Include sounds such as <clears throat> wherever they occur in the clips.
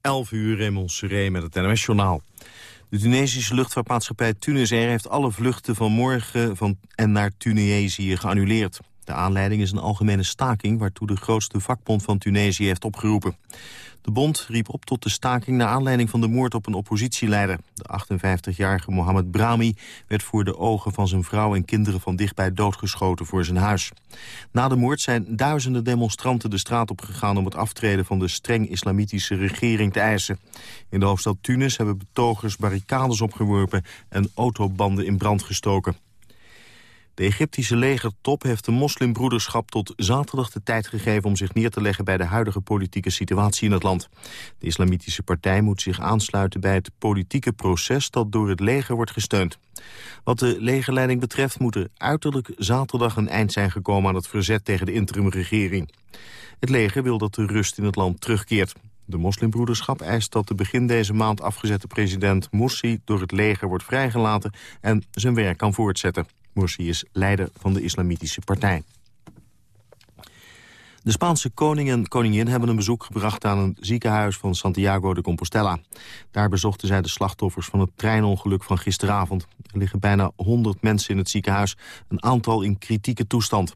11 uur Raymond Seré met het NMS-journaal. De Tunesische luchtvaartmaatschappij Tunisair heeft alle vluchten van morgen van en naar Tunesië geannuleerd. De aanleiding is een algemene staking waartoe de grootste vakbond van Tunesië heeft opgeroepen. De bond riep op tot de staking naar aanleiding van de moord op een oppositieleider. De 58-jarige Mohamed Brahmi werd voor de ogen van zijn vrouw en kinderen van dichtbij doodgeschoten voor zijn huis. Na de moord zijn duizenden demonstranten de straat opgegaan om het aftreden van de streng islamitische regering te eisen. In de hoofdstad Tunis hebben betogers barricades opgeworpen en autobanden in brand gestoken. De Egyptische legertop heeft de moslimbroederschap tot zaterdag de tijd gegeven om zich neer te leggen bij de huidige politieke situatie in het land. De islamitische partij moet zich aansluiten bij het politieke proces dat door het leger wordt gesteund. Wat de legerleiding betreft moet er uiterlijk zaterdag een eind zijn gekomen aan het verzet tegen de interimregering. Het leger wil dat de rust in het land terugkeert. De moslimbroederschap eist dat de begin deze maand afgezette president Morsi door het leger wordt vrijgelaten en zijn werk kan voortzetten. Morsi is leider van de islamitische partij. De Spaanse koning en koningin hebben een bezoek gebracht aan een ziekenhuis van Santiago de Compostela. Daar bezochten zij de slachtoffers van het treinongeluk van gisteravond. Er liggen bijna 100 mensen in het ziekenhuis, een aantal in kritieke toestand.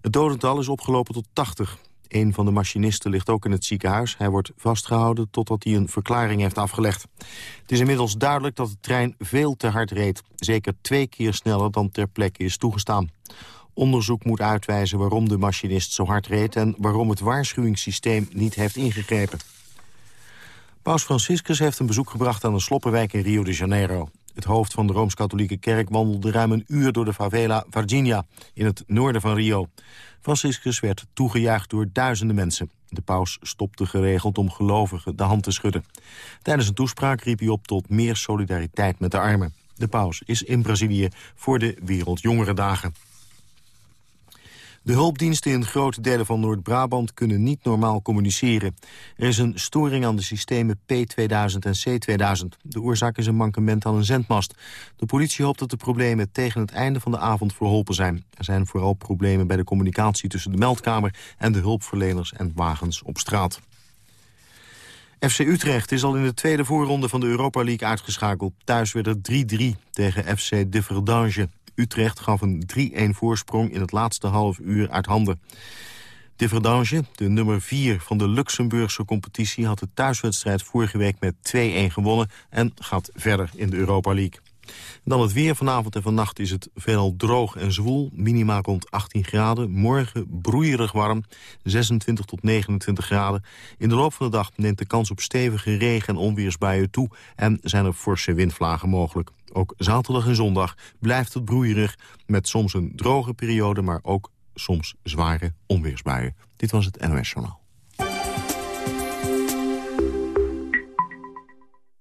Het dodental is opgelopen tot 80. Een van de machinisten ligt ook in het ziekenhuis. Hij wordt vastgehouden totdat hij een verklaring heeft afgelegd. Het is inmiddels duidelijk dat de trein veel te hard reed. Zeker twee keer sneller dan ter plekke is toegestaan. Onderzoek moet uitwijzen waarom de machinist zo hard reed... en waarom het waarschuwingssysteem niet heeft ingegrepen. Paus Franciscus heeft een bezoek gebracht aan een sloppenwijk in Rio de Janeiro. Het hoofd van de Rooms-Katholieke Kerk wandelde ruim een uur door de favela Varginha in het noorden van Rio. Franciscus werd toegejuicht door duizenden mensen. De paus stopte geregeld om gelovigen de hand te schudden. Tijdens een toespraak riep hij op tot meer solidariteit met de armen. De paus is in Brazilië voor de Wereldjongerendagen. De hulpdiensten in grote delen van Noord-Brabant kunnen niet normaal communiceren. Er is een storing aan de systemen P2000 en C2000. De oorzaak is een mankement aan een zendmast. De politie hoopt dat de problemen tegen het einde van de avond verholpen zijn. Er zijn vooral problemen bij de communicatie tussen de meldkamer... en de hulpverleners en wagens op straat. FC Utrecht is al in de tweede voorronde van de Europa League uitgeschakeld. Thuis werd er 3-3 tegen FC Differdange. Utrecht gaf een 3-1 voorsprong in het laatste half uur uit handen. De Verdange, de nummer 4 van de Luxemburgse competitie... had de thuiswedstrijd vorige week met 2-1 gewonnen... en gaat verder in de Europa League. Dan het weer. Vanavond en vannacht is het veelal droog en zwoel. Minima rond 18 graden. Morgen broeierig warm. 26 tot 29 graden. In de loop van de dag neemt de kans op stevige regen- en onweersbuien toe... en zijn er forse windvlagen mogelijk. Ook zaterdag en zondag blijft het broeierig... met soms een droge periode, maar ook soms zware onweersbuien. Dit was het NOS Journaal.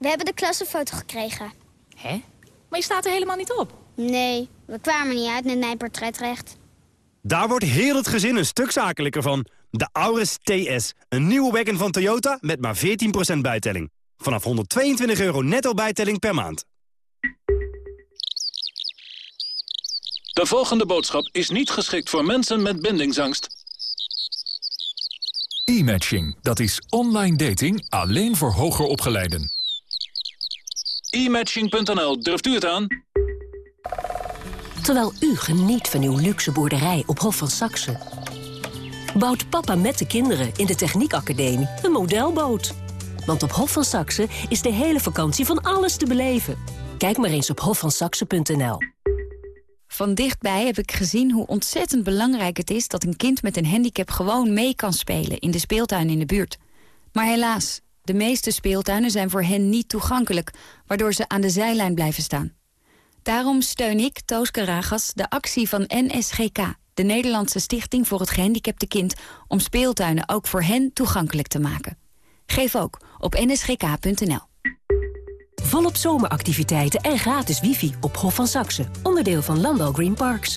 We hebben de klassenfoto gekregen. Hè? Maar je staat er helemaal niet op. Nee, we kwamen niet uit met mijn portretrecht. Daar wordt heel het gezin een stuk zakelijker van. De Auris TS, een nieuwe wagon van Toyota met maar 14% bijtelling. Vanaf 122 euro netto bijtelling per maand. De volgende boodschap is niet geschikt voor mensen met bindingsangst. E-matching, dat is online dating alleen voor hoger opgeleiden. E-matching.nl, durft u het aan? Terwijl u geniet van uw luxe boerderij op Hof van Saxe... bouwt papa met de kinderen in de Techniekacademie een modelboot. Want op Hof van Saxe is de hele vakantie van alles te beleven. Kijk maar eens op hofvansaxe.nl. Van dichtbij heb ik gezien hoe ontzettend belangrijk het is... dat een kind met een handicap gewoon mee kan spelen in de speeltuin in de buurt. Maar helaas, de meeste speeltuinen zijn voor hen niet toegankelijk... waardoor ze aan de zijlijn blijven staan. Daarom steun ik, Toos Karagas, de actie van NSGK... de Nederlandse Stichting voor het Gehandicapte Kind... om speeltuinen ook voor hen toegankelijk te maken. Geef ook op nsgk.nl. Volop zomeractiviteiten en gratis wifi op Hof van Saxe. Onderdeel van Landal Green Parks.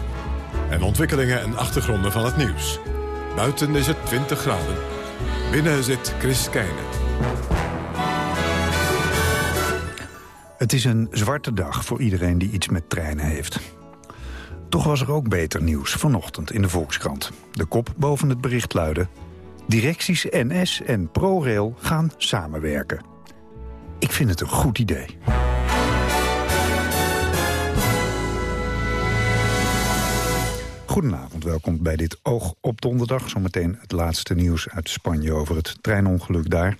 en ontwikkelingen en achtergronden van het nieuws. Buiten is het 20 graden. Binnen zit Chris Keijnen. Het is een zwarte dag voor iedereen die iets met treinen heeft. Toch was er ook beter nieuws vanochtend in de Volkskrant. De kop boven het bericht luidde... Directies NS en ProRail gaan samenwerken. Ik vind het een goed idee. Goedenavond, welkom bij dit Oog op donderdag. Zometeen het laatste nieuws uit Spanje over het treinongeluk daar.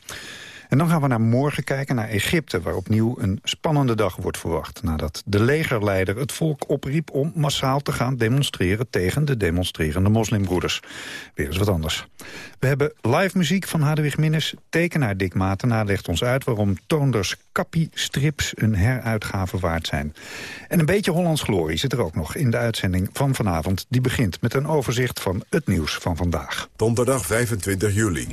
En dan gaan we naar morgen kijken, naar Egypte... waar opnieuw een spannende dag wordt verwacht... nadat de legerleider het volk opriep om massaal te gaan demonstreren... tegen de demonstrerende moslimbroeders. Weer eens wat anders. We hebben live muziek van Hadewig Minnes. Tekenaar Dick Matenaar legt ons uit waarom Toonders Kappie-strips... een heruitgave waard zijn. En een beetje Hollands glorie zit er ook nog in de uitzending van vanavond. Die begint met een overzicht van het nieuws van vandaag. Donderdag 25 juli.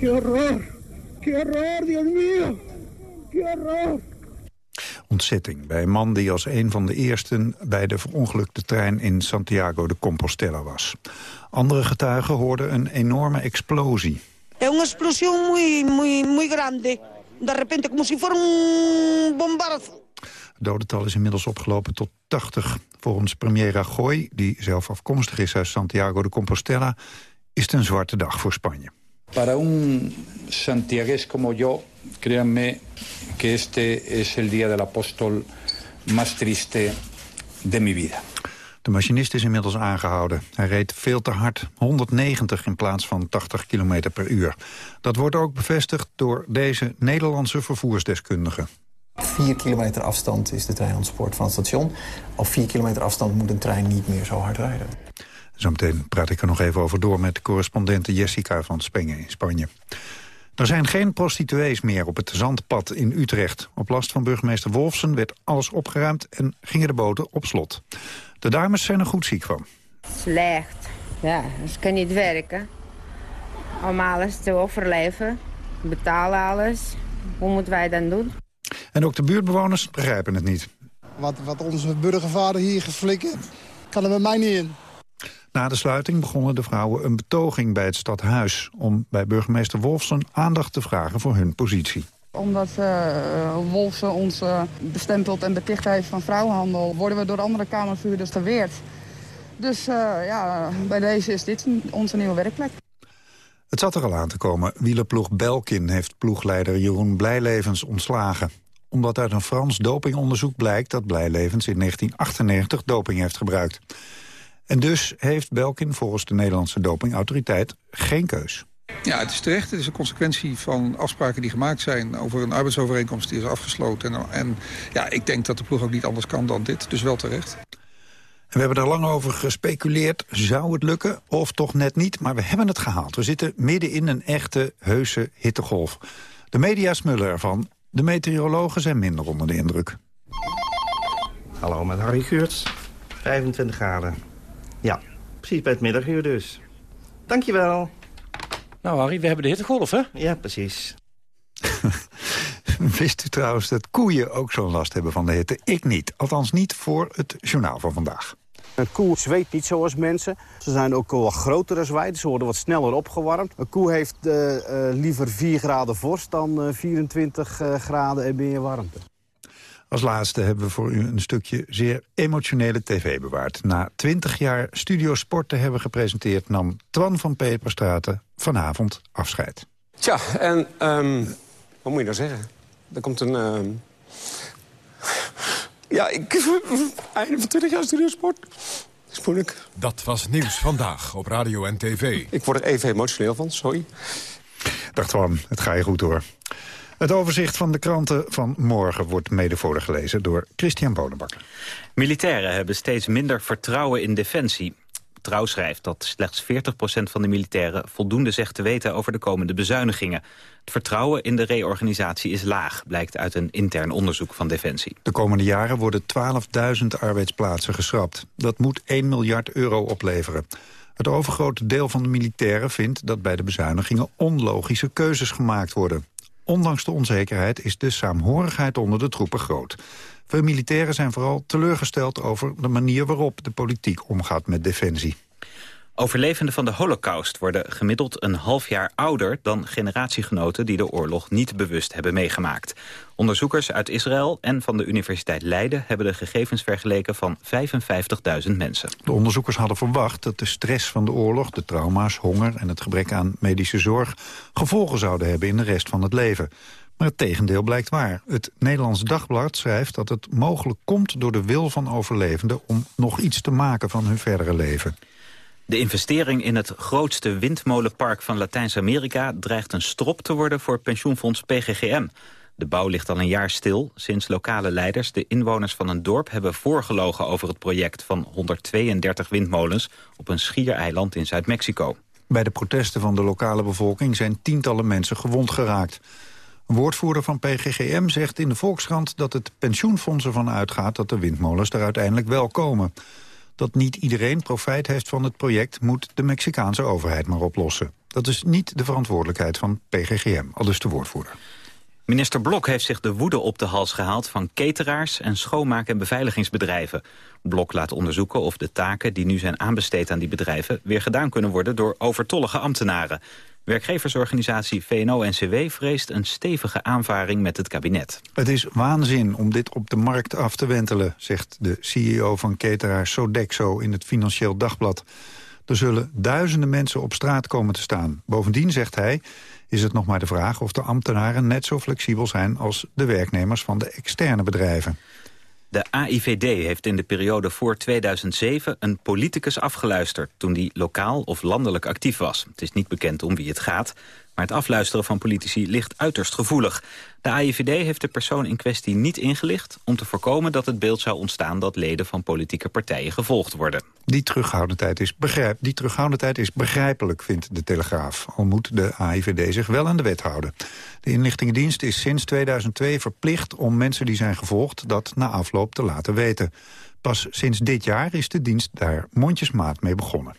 ¡Qué horror, Dios mío! ¡Qué horror! Ontzetting bij een man die als een van de eersten bij de verongelukte trein in Santiago de Compostela was. Andere getuigen hoorden een enorme explosie. Una explosión muy, muy, muy grande. De repente, como si fuera un bombardo. Het dodental is inmiddels opgelopen tot 80. Volgens premier Rajoy, die zelf afkomstig is uit Santiago de Compostela... is het een zwarte dag voor Spanje. Para un santiagués como yo, créanme que este es el día del apóstol más triste de mi vida. De machinist is inmiddels aangehouden. Hij reed veel te hard, 190 in plaats van 80 km per uur. Dat wordt ook bevestigd door deze Nederlandse vervoersdeskundige. 4 kilometer afstand is de trein ontspoord van het station. Op 4 kilometer afstand moet een trein niet meer zo hard rijden. Zometeen praat ik er nog even over door met correspondente Jessica van Spengen in Spanje. Er zijn geen prostituees meer op het Zandpad in Utrecht. Op last van burgemeester Wolfsen werd alles opgeruimd en gingen de boten op slot. De dames zijn er goed ziek van. Slecht. Ja, ze kunnen niet werken. Om alles te overleven. Betalen alles. Hoe moeten wij dan doen? En ook de buurtbewoners begrijpen het niet. Wat, wat onze burgervader hier geflikkerd, kan er bij mij niet in. Na de sluiting begonnen de vrouwen een betoging bij het stadhuis... om bij burgemeester Wolfsen aandacht te vragen voor hun positie. Omdat uh, Wolfsen ons uh, bestempeld en beticht heeft van vrouwenhandel... worden we door andere Kamervuurders verweerd. Dus uh, ja, bij deze is dit onze nieuwe werkplek. Het zat er al aan te komen. Wielerploeg Belkin heeft ploegleider Jeroen Blijlevens ontslagen omdat uit een Frans dopingonderzoek blijkt dat Blijlevens in 1998 doping heeft gebruikt. En dus heeft Belkin volgens de Nederlandse dopingautoriteit geen keus. Ja, het is terecht. Het is een consequentie van afspraken die gemaakt zijn... over een arbeidsovereenkomst die is afgesloten. En, en ja, ik denk dat de ploeg ook niet anders kan dan dit. Dus wel terecht. En we hebben er lang over gespeculeerd. Zou het lukken of toch net niet? Maar we hebben het gehaald. We zitten midden in een echte, heuse hittegolf. De media smullen ervan. De meteorologen zijn minder onder de indruk. Hallo, met Harry Geurts. 25 graden. Ja, precies bij het middaguur dus. Dankjewel. Nou Harry, we hebben de hittegolf, hè? Ja, precies. <laughs> Wist u trouwens dat koeien ook zo'n last hebben van de hitte? Ik niet. Althans niet voor het journaal van vandaag. Een koe zweet niet zoals mensen. Ze zijn ook wel wat groter dan wij, dus ze worden wat sneller opgewarmd. Een koe heeft uh, uh, liever 4 graden vorst dan uh, 24 graden en meer warmte. Als laatste hebben we voor u een stukje zeer emotionele tv bewaard. Na 20 jaar Studio Sport te hebben gepresenteerd... nam Twan van Peperstraten vanavond afscheid. Tja, en um, wat moet je nou zeggen? Er komt een... Um... Ja, ik... <laughs> Einde van 20 jaar Studio Sport. is moeilijk. Dat was Nieuws Vandaag op Radio en TV. Ik word er even emotioneel van, sorry. Dag Twan, het ga je goed door. Het overzicht van de kranten van morgen wordt mede voorgelezen door Christian Bonenbakker. Militairen hebben steeds minder vertrouwen in defensie. Trouw schrijft dat slechts 40% van de militairen voldoende zegt te weten over de komende bezuinigingen. Het vertrouwen in de reorganisatie is laag, blijkt uit een intern onderzoek van Defensie. De komende jaren worden 12.000 arbeidsplaatsen geschrapt. Dat moet 1 miljard euro opleveren. Het overgrote deel van de militairen vindt dat bij de bezuinigingen onlogische keuzes gemaakt worden. Ondanks de onzekerheid is de saamhorigheid onder de troepen groot. Veel militairen zijn vooral teleurgesteld over de manier waarop de politiek omgaat met defensie. Overlevenden van de holocaust worden gemiddeld een half jaar ouder... dan generatiegenoten die de oorlog niet bewust hebben meegemaakt. Onderzoekers uit Israël en van de Universiteit Leiden... hebben de gegevens vergeleken van 55.000 mensen. De onderzoekers hadden verwacht dat de stress van de oorlog... de trauma's, honger en het gebrek aan medische zorg... gevolgen zouden hebben in de rest van het leven. Maar het tegendeel blijkt waar. Het Nederlands Dagblad schrijft dat het mogelijk komt door de wil van overlevenden... om nog iets te maken van hun verdere leven. De investering in het grootste windmolenpark van Latijns-Amerika... dreigt een strop te worden voor pensioenfonds PGGM. De bouw ligt al een jaar stil, sinds lokale leiders... de inwoners van een dorp hebben voorgelogen over het project... van 132 windmolens op een schiereiland in Zuid-Mexico. Bij de protesten van de lokale bevolking zijn tientallen mensen gewond geraakt. Een woordvoerder van PGGM zegt in de Volkskrant dat het pensioenfonds ervan uitgaat dat de windmolens er uiteindelijk wel komen. Dat niet iedereen profijt heeft van het project moet de Mexicaanse overheid maar oplossen. Dat is niet de verantwoordelijkheid van PGGM, al dus de woordvoerder. Minister Blok heeft zich de woede op de hals gehaald van cateraars en schoonmaak- en beveiligingsbedrijven. Blok laat onderzoeken of de taken die nu zijn aanbesteed aan die bedrijven weer gedaan kunnen worden door overtollige ambtenaren. Werkgeversorganisatie VNO-NCW vreest een stevige aanvaring met het kabinet. Het is waanzin om dit op de markt af te wentelen, zegt de CEO van cateraar Sodexo in het Financieel Dagblad. Er zullen duizenden mensen op straat komen te staan. Bovendien, zegt hij, is het nog maar de vraag of de ambtenaren net zo flexibel zijn als de werknemers van de externe bedrijven. De AIVD heeft in de periode voor 2007 een politicus afgeluisterd... toen die lokaal of landelijk actief was. Het is niet bekend om wie het gaat, maar het afluisteren van politici ligt uiterst gevoelig. De AIVD heeft de persoon in kwestie niet ingelicht... om te voorkomen dat het beeld zou ontstaan dat leden van politieke partijen gevolgd worden. Die terughoudendheid is, begrijp, die terughoudendheid is begrijpelijk, vindt de Telegraaf. Al moet de AIVD zich wel aan de wet houden. De inlichtingendienst is sinds 2002 verplicht om mensen die zijn gevolgd... dat na afloop te laten weten. Pas sinds dit jaar is de dienst daar mondjesmaat mee begonnen.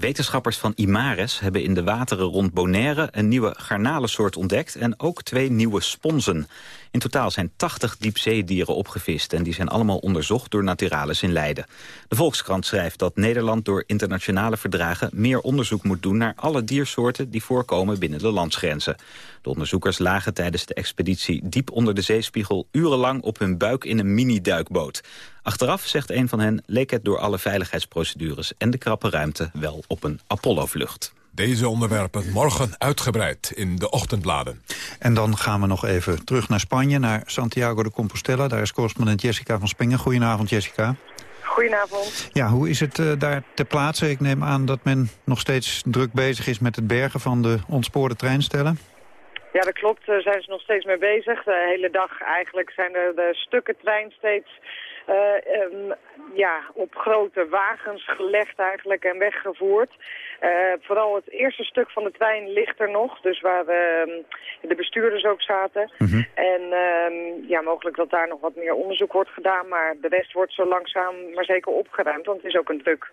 Wetenschappers van Imares hebben in de wateren rond Bonaire... een nieuwe garnalensoort ontdekt en ook twee nieuwe sponsen. In totaal zijn 80 diepzeedieren opgevist... en die zijn allemaal onderzocht door Naturalis in Leiden. De Volkskrant schrijft dat Nederland door internationale verdragen... meer onderzoek moet doen naar alle diersoorten... die voorkomen binnen de landsgrenzen. De onderzoekers lagen tijdens de expeditie diep onder de zeespiegel... urenlang op hun buik in een mini-duikboot. Achteraf, zegt een van hen, leek het door alle veiligheidsprocedures... en de krappe ruimte wel op een Apollo-vlucht. Deze onderwerpen morgen uitgebreid in de ochtendbladen. En dan gaan we nog even terug naar Spanje, naar Santiago de Compostela. Daar is correspondent Jessica van Spingen. Goedenavond, Jessica. Goedenavond. Ja, hoe is het uh, daar ter plaatse? Ik neem aan dat men nog steeds druk bezig is met het bergen van de ontspoorde treinstellen. Ja, dat klopt. Daar zijn ze nog steeds mee bezig. De hele dag eigenlijk zijn er de stukken trein steeds uh, um, ja, op grote wagens gelegd eigenlijk en weggevoerd. Uh, vooral het eerste stuk van de trein ligt er nog, dus waar uh, de bestuurders ook zaten. Mm -hmm. En uh, ja, mogelijk dat daar nog wat meer onderzoek wordt gedaan, maar de rest wordt zo langzaam maar zeker opgeruimd, want het is ook een druk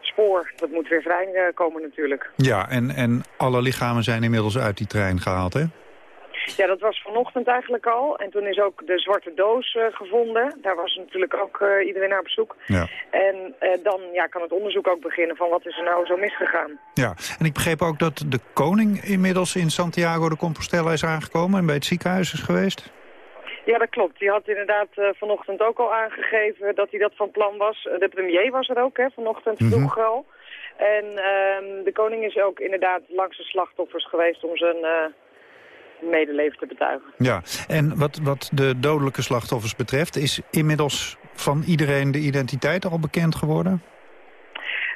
spoor. Dat moet weer vrijkomen natuurlijk. Ja, en, en alle lichamen zijn inmiddels uit die trein gehaald, hè? Ja, dat was vanochtend eigenlijk al. En toen is ook de zwarte doos uh, gevonden. Daar was natuurlijk ook uh, iedereen naar op zoek. Ja. En uh, dan ja, kan het onderzoek ook beginnen van wat is er nou zo misgegaan. Ja, en ik begreep ook dat de koning inmiddels in Santiago de Compostela is aangekomen... en bij het ziekenhuis is geweest. Ja, dat klopt. Die had inderdaad vanochtend ook al aangegeven dat hij dat van plan was. De premier was er ook, hè, vanochtend vroeg mm -hmm. al. En ehm, de koning is ook inderdaad langs de slachtoffers geweest om zijn medeleven te betuigen. Ja, en wat, wat de dodelijke slachtoffers betreft... is inmiddels van iedereen de identiteit al bekend geworden?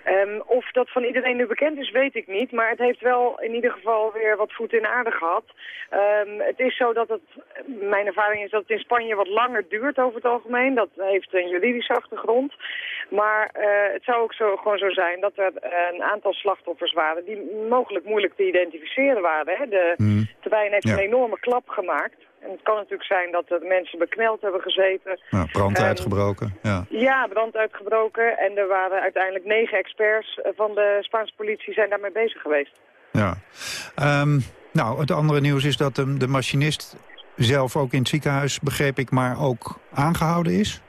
Ehm, of dat van iedereen nu bekend is, weet ik niet. Maar het heeft wel in ieder geval weer wat voet in aarde gehad. Ehm, het is zo dat het, mijn ervaring is dat het in Spanje wat langer duurt over het algemeen. Dat heeft een juridische achtergrond. Maar eh, het zou ook zo, gewoon zo zijn dat er een aantal slachtoffers waren die mogelijk moeilijk te identificeren waren. Hè? De terrein heeft Ja. een enorme klap gemaakt. En het kan natuurlijk zijn dat de mensen bekneld hebben gezeten. Nou, brand Ehm, uitgebroken. Ja. Ja, brand uitgebroken. En er waren uiteindelijk negen experts eh, van de Spaanse politie zijn daarmee bezig geweest. Ja. Ehm, nou, het andere nieuws is dat de, de machinist zelf ook in het ziekenhuis, begreep ik, maar ook aangehouden is.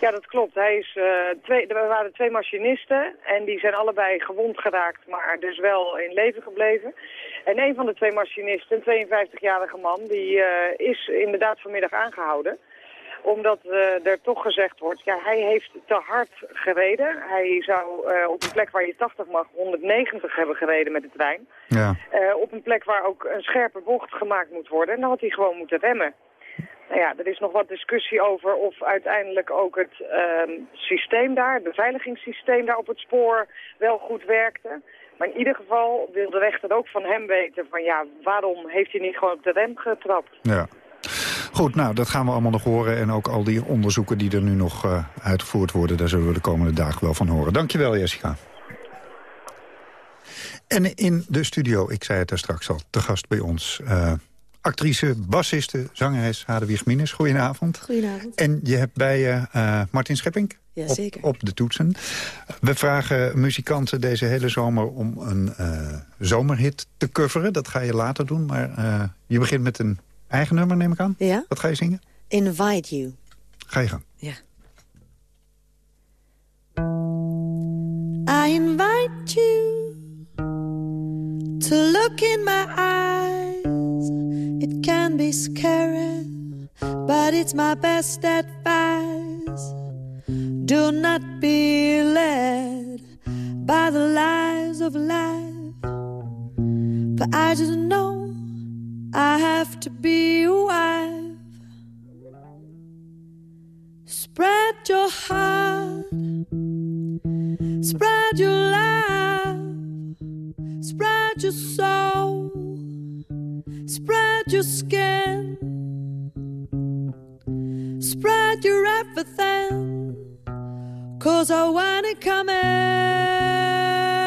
Ja, dat klopt. Hij is, eh, twee, er waren twee machinisten en die zijn allebei gewond geraakt, maar dus wel in leven gebleven. En een van de twee machinisten, een 52-jarige man, die eh, is inderdaad vanmiddag aangehouden. Omdat eh, er toch gezegd wordt, ja, hij heeft te hard gereden. Hij zou op een plek waar je 80 mag 190 hebben gereden met de trein. Ja. Op een plek waar ook een scherpe bocht gemaakt moet worden. En dan had hij gewoon moeten remmen. Nou ja, er is nog wat discussie over of uiteindelijk ook het ehm, systeem daar, het beveiligingssysteem daar op het spoor wel goed werkte. Maar in ieder geval wil de rechter ook van hem weten van ja, waarom heeft hij niet gewoon op de rem getrapt? Ja. Goed, nou, dat gaan we allemaal nog horen. En ook al die onderzoeken die er nu nog eh, uitgevoerd worden... daar zullen we de komende dagen wel van horen. Dankjewel, Jessica. En in de studio, ik zei het daar straks al, te gast bij ons... eh, actrice, bassiste, zangeres Hadewig Minus. Goedenavond. Goedenavond. En je hebt bij je eh, Martin Schepping Ja, op, zeker. op de toetsen. We vragen muzikanten deze hele zomer om een eh, zomerhit te coveren. Dat ga je later doen, maar eh, je begint met een eigen nummer, neem ik aan. Ja. Wat ga je zingen? Invite you. Ga je gang. Ja. I invite you to look in my eyes. It can be scary, but it's my best advice. Do not be led by the lies of life. But I just know I have to be a wife. Spread your heart, spread your love, spread your soul, your skin, spread your everything, cause I wanna come in.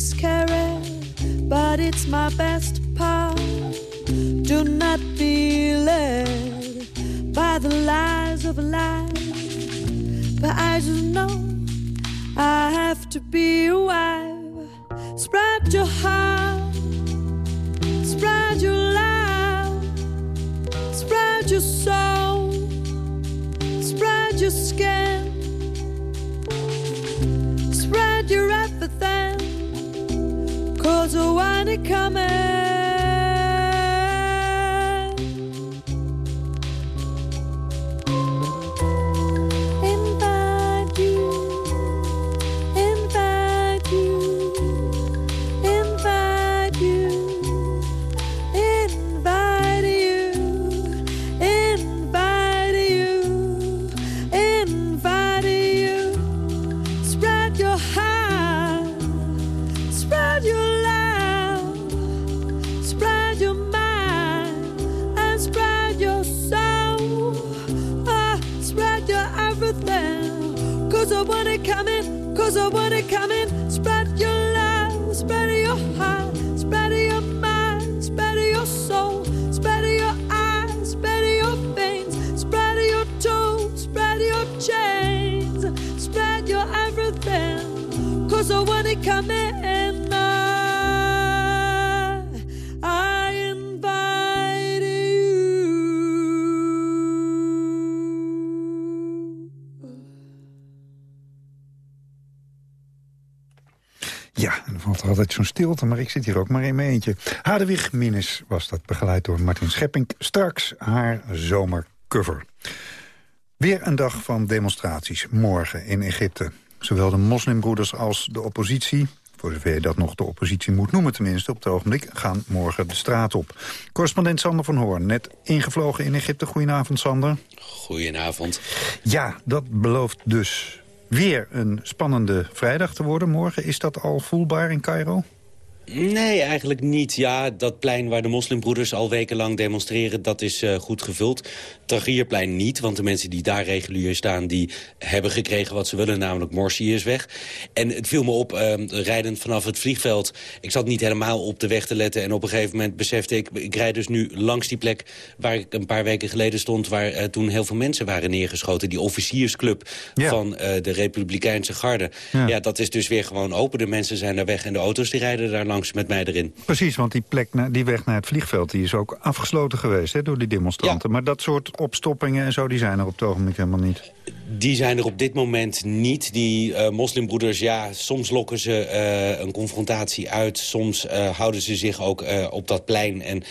Be but it's my best part. Do not be led by the lies of life. But I just know I have to be a when coming. Stilte, maar ik zit hier ook maar in mijn eentje. Hadewig Minnes was dat, begeleid door Martin Schepping. Straks haar zomercover. Weer een dag van demonstraties, morgen in Egypte. Zowel de moslimbroeders als de oppositie voor zover je dat nog de oppositie moet noemen tenminste... op het ogenblik gaan morgen de straat op. Correspondent Sander van Hoorn, net ingevlogen in Egypte. Goedenavond, Sander. Goedenavond. Ja, dat belooft dus weer een spannende vrijdag te worden morgen. Is dat al voelbaar in Cairo? Nee, eigenlijk niet. Ja, dat plein waar de moslimbroeders al wekenlang demonstreren... dat is uh, goed gevuld. Tahrirplein niet, want de mensen die daar regulier staan... die hebben gekregen wat ze willen, namelijk Morsi is weg. En het viel me op, uh, rijdend vanaf het vliegveld... ik zat niet helemaal op de weg te letten... en op een gegeven moment besefte ik... ik rijd dus nu langs die plek waar ik een paar weken geleden stond... waar uh, toen heel veel mensen waren neergeschoten. Die officiersclub ja. van de Republikeinse Garde. Ja. ja, dat is dus weer gewoon open. De mensen zijn daar weg en de auto's die rijden daar langs met mij erin. Precies, want die, plek, die weg naar het vliegveld die is ook afgesloten geweest hè, door die demonstranten. Ja. Maar dat soort opstoppingen en zo, die zijn er op het ogenblik helemaal niet. Die zijn er op dit moment niet. Die uh, moslimbroeders, ja, soms lokken ze uh, een confrontatie uit. Soms uh, houden ze zich ook op dat plein en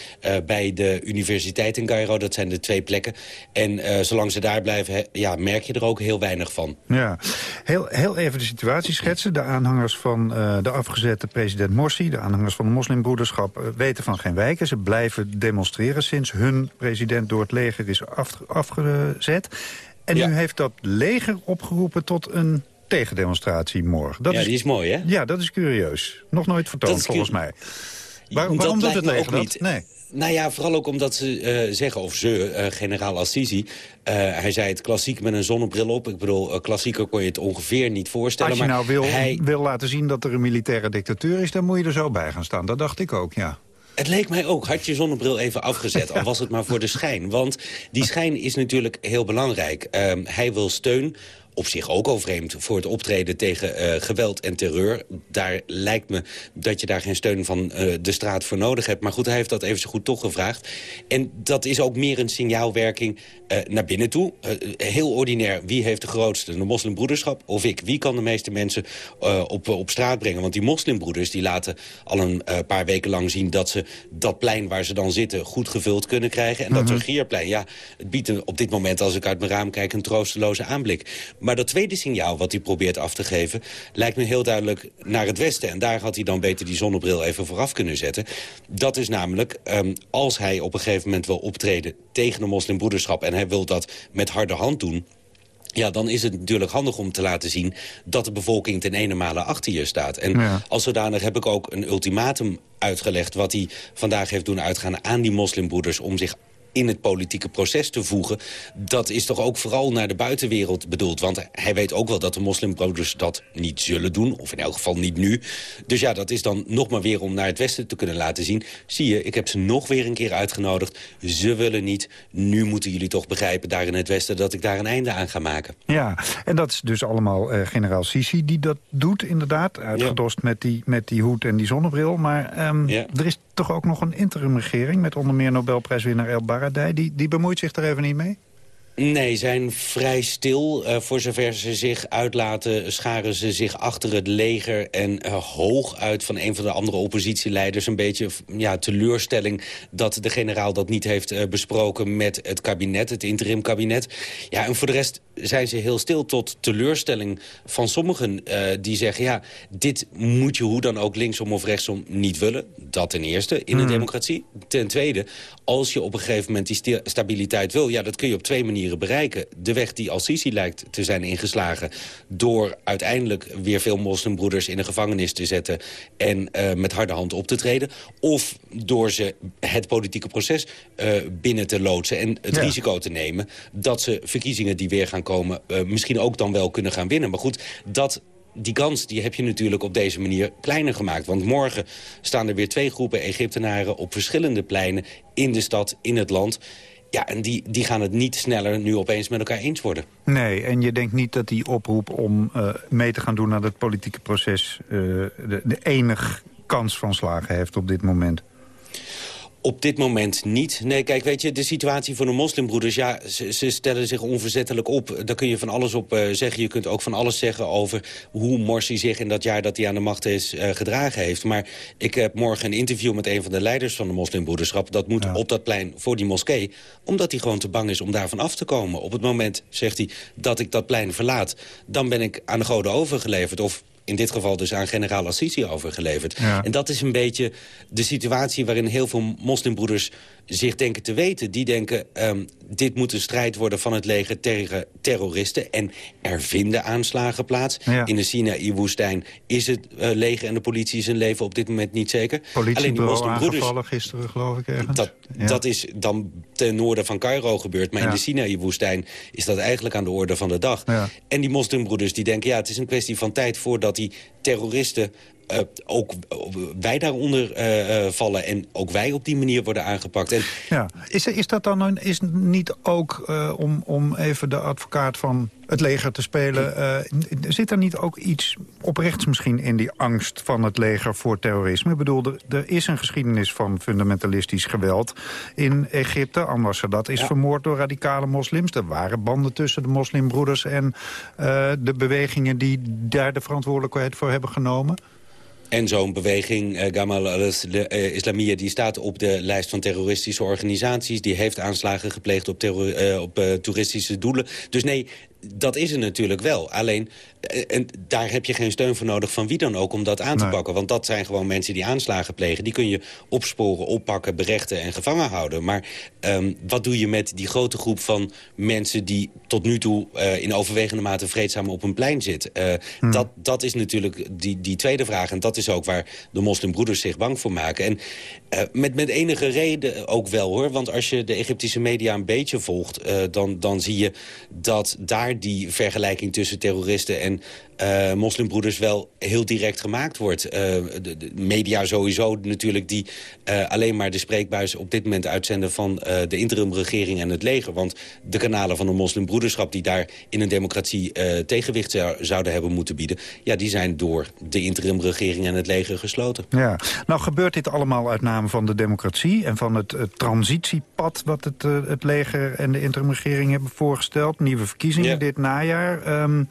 bij de universiteit in Cairo. Dat zijn de twee plekken. En zolang ze daar blijven, ja, merk je er ook heel weinig van. Ja, heel, heel even de situatie schetsen. De aanhangers van de afgezette president Morsi, de aanhangers van de moslimbroederschap... weten van geen wijken. Ze blijven demonstreren sinds hun president door het leger is af, afgezet. En ja. nu heeft dat leger opgeroepen tot een tegendemonstratie morgen. Dat ja, is, die is mooi, hè? Ja, dat is curieus. Nog nooit vertoond, volgens mij. Waar, waarom doet het leger dat? Niet. Nee. Nou ja, vooral ook omdat ze uh, zeggen, of ze, uh, generaal Assisi... Uh, hij zei het klassiek met een zonnebril op. Ik bedoel, klassieker kon je het ongeveer niet voorstellen. Als je maar nou wil, hij... wil laten zien dat er een militaire dictatuur is... dan moet je er zo bij gaan staan. Dat dacht ik ook, ja. Het leek mij ook. Had je zonnebril even afgezet, <laughs> al was het maar voor de schijn. Want die schijn is natuurlijk heel belangrijk. Um, hij wil steun op zich ook al vreemd voor het optreden tegen uh, geweld en terreur. Daar lijkt me dat je daar geen steun van uh, de straat voor nodig hebt. Maar goed, hij heeft dat even zo goed toch gevraagd. En dat is ook meer een signaalwerking uh, naar binnen toe. heel ordinair, wie heeft de grootste? De moslimbroederschap of ik? Wie kan de meeste mensen op, op straat brengen? Want die moslimbroeders die laten al een paar weken lang zien... dat ze dat plein waar ze dan zitten goed gevuld kunnen krijgen. En -hmm. dat Turgierplein, ja, het biedt op dit moment... als ik uit mijn raam kijk, een troosteloze aanblik. Maar dat tweede signaal wat hij probeert af te geven... lijkt me heel duidelijk naar het westen. En daar had hij dan beter die zonnebril even vooraf kunnen zetten. Dat is namelijk, um, als hij op een gegeven moment wil optreden... tegen de moslimbroederschap en hij wil dat met harde hand doen... Ja, dan is het natuurlijk handig om te laten zien dat de bevolking ten ene male achter je staat. En ja. als zodanig heb ik ook een ultimatum uitgelegd... wat hij vandaag heeft doen uitgaan aan die moslimbroeders... om zich in het politieke proces te voegen... dat is toch ook vooral naar de buitenwereld bedoeld. Want hij weet ook wel dat de moslimbroeders dat niet zullen doen. Of in elk geval niet nu. Dus ja, dat is dan nog maar weer om naar het westen te kunnen laten zien. Zie je, ik heb ze nog weer een keer uitgenodigd. Ze willen niet. Nu moeten jullie toch begrijpen daar in het westen... dat ik daar een einde aan ga maken. Ja, en dat is dus allemaal uh, generaal Sisi die dat doet, inderdaad. Uitgedost ja. met, die, met die hoed en die zonnebril. Maar um, ja. er is toch ook nog een interimregering... met onder meer Nobelprijswinnaar El Baradei. Die, die bemoeit zich er even niet mee? Nee, zijn vrij stil. Uh, voor zover ze zich uitlaten, scharen ze zich achter het leger... en uh, hooguit van een van de andere oppositieleiders... een beetje ja, teleurstelling dat de generaal dat niet heeft uh, besproken... met het kabinet, het interim kabinet. Ja, en voor de rest zijn ze heel stil tot teleurstelling van sommigen... die zeggen, ja, dit moet je hoe dan ook linksom of rechtsom niet willen. Dat ten eerste, in een mm. democratie. Ten tweede, als je op een gegeven moment die stabiliteit wil... ja, dat kun je op twee manieren bereiken. De weg die Al-Sisi lijkt te zijn ingeslagen... door uiteindelijk weer veel moslimbroeders in de gevangenis te zetten... en uh, met harde hand op te treden. Of door ze het politieke proces uh, binnen te loodsen... en het ja. risico te nemen dat ze verkiezingen die weer gaan komen... Uh, misschien ook dan wel kunnen gaan winnen. Maar goed, dat die kans die heb je natuurlijk op deze manier kleiner gemaakt. Want morgen staan er weer twee groepen Egyptenaren op verschillende pleinen... in de stad, in het land. Ja, en die, die gaan het niet sneller nu opeens met elkaar eens worden. Nee, en je denkt niet dat die oproep om uh, mee te gaan doen aan het politieke proces... Uh, de, de enige kans van slagen heeft op dit moment? Op dit moment niet. Nee, kijk, weet je, de situatie van de moslimbroeders... ja, ze, ze stellen zich onverzettelijk op. Daar kun je van alles op uh, zeggen. Je kunt ook van alles zeggen over hoe Morsi zich in dat jaar... dat hij aan de macht is, uh, gedragen heeft. Maar ik heb morgen een interview met een van de leiders van de moslimbroederschap. Dat moet ja. op dat plein voor die moskee. Omdat hij gewoon te bang is om daarvan af te komen. Op het moment, zegt hij, dat ik dat plein verlaat... dan ben ik aan de goden overgeleverd. Of in dit geval dus aan generaal Assisi overgeleverd. Ja. En dat is een beetje de situatie waarin heel veel moslimbroeders zich denken te weten. Die denken, um, dit moet een strijd worden van het leger tegen terroristen. En er vinden aanslagen plaats. Ja. In de Sinaï-woestijn is het uh, leger en de politie zijn leven op dit moment niet zeker. Alleen die moslimbroeders... gisteren, geloof ik, ergens. Dat, ja. dat is dan ten noorden van Cairo gebeurd. Maar in de Sinaï-woestijn is dat eigenlijk aan de orde van de dag. En die moslimbroeders die denken, ja, het is een kwestie van tijd... voordat die terroristen uh, ook wij daaronder uh, uh, vallen en ook wij op die manier worden aangepakt. En ja. is, is dat dan een, is niet ook, om, om even de advocaat van het leger te spelen... zit er niet ook iets oprechts misschien in die angst van het leger voor terrorisme? Ik bedoel, er, er is een geschiedenis van fundamentalistisch geweld in Egypte. Anwar dat is ja. vermoord door radicale moslims. Er waren banden tussen de moslimbroeders en de bewegingen... die daar de verantwoordelijkheid voor hebben genomen. En zo'n beweging, uh, Gamal al-Islamiyya, die staat op de lijst van terroristische organisaties. Die heeft aanslagen gepleegd op, uh, op toeristische doelen. Dus nee, dat is er natuurlijk wel. Alleen, en daar heb je geen steun voor nodig van wie dan ook om dat aan te nee. pakken. Want dat zijn gewoon mensen die aanslagen plegen. Die kun je opsporen, oppakken, berechten en gevangen houden. Maar um, wat doe je met die grote groep van mensen... die tot nu toe uh, in overwegende mate vreedzaam op een plein zit? Uh, hmm. dat, dat is natuurlijk die, die tweede vraag. En dat is ook waar de moslimbroeders zich bang voor maken. En uh, met, met enige reden ook wel, hoor. Want als je de Egyptische media een beetje volgt... dan, dan zie je dat daar die vergelijking tussen terroristen en uh, moslimbroeders wel heel direct gemaakt wordt. Uh, de, de, media sowieso natuurlijk die uh, alleen maar de spreekbuis op dit moment uitzenden van de interimregering en het leger. Want de kanalen van de moslimbroederschap die daar in een democratie tegenwicht zou, zouden hebben moeten bieden, ja, die zijn door de interimregering en het leger gesloten. Ja, nou gebeurt dit allemaal uit naam van de democratie en van het, het transitiepad wat het, het leger en de interimregering hebben voorgesteld. Nieuwe verkiezingen ja. dit najaar. Um,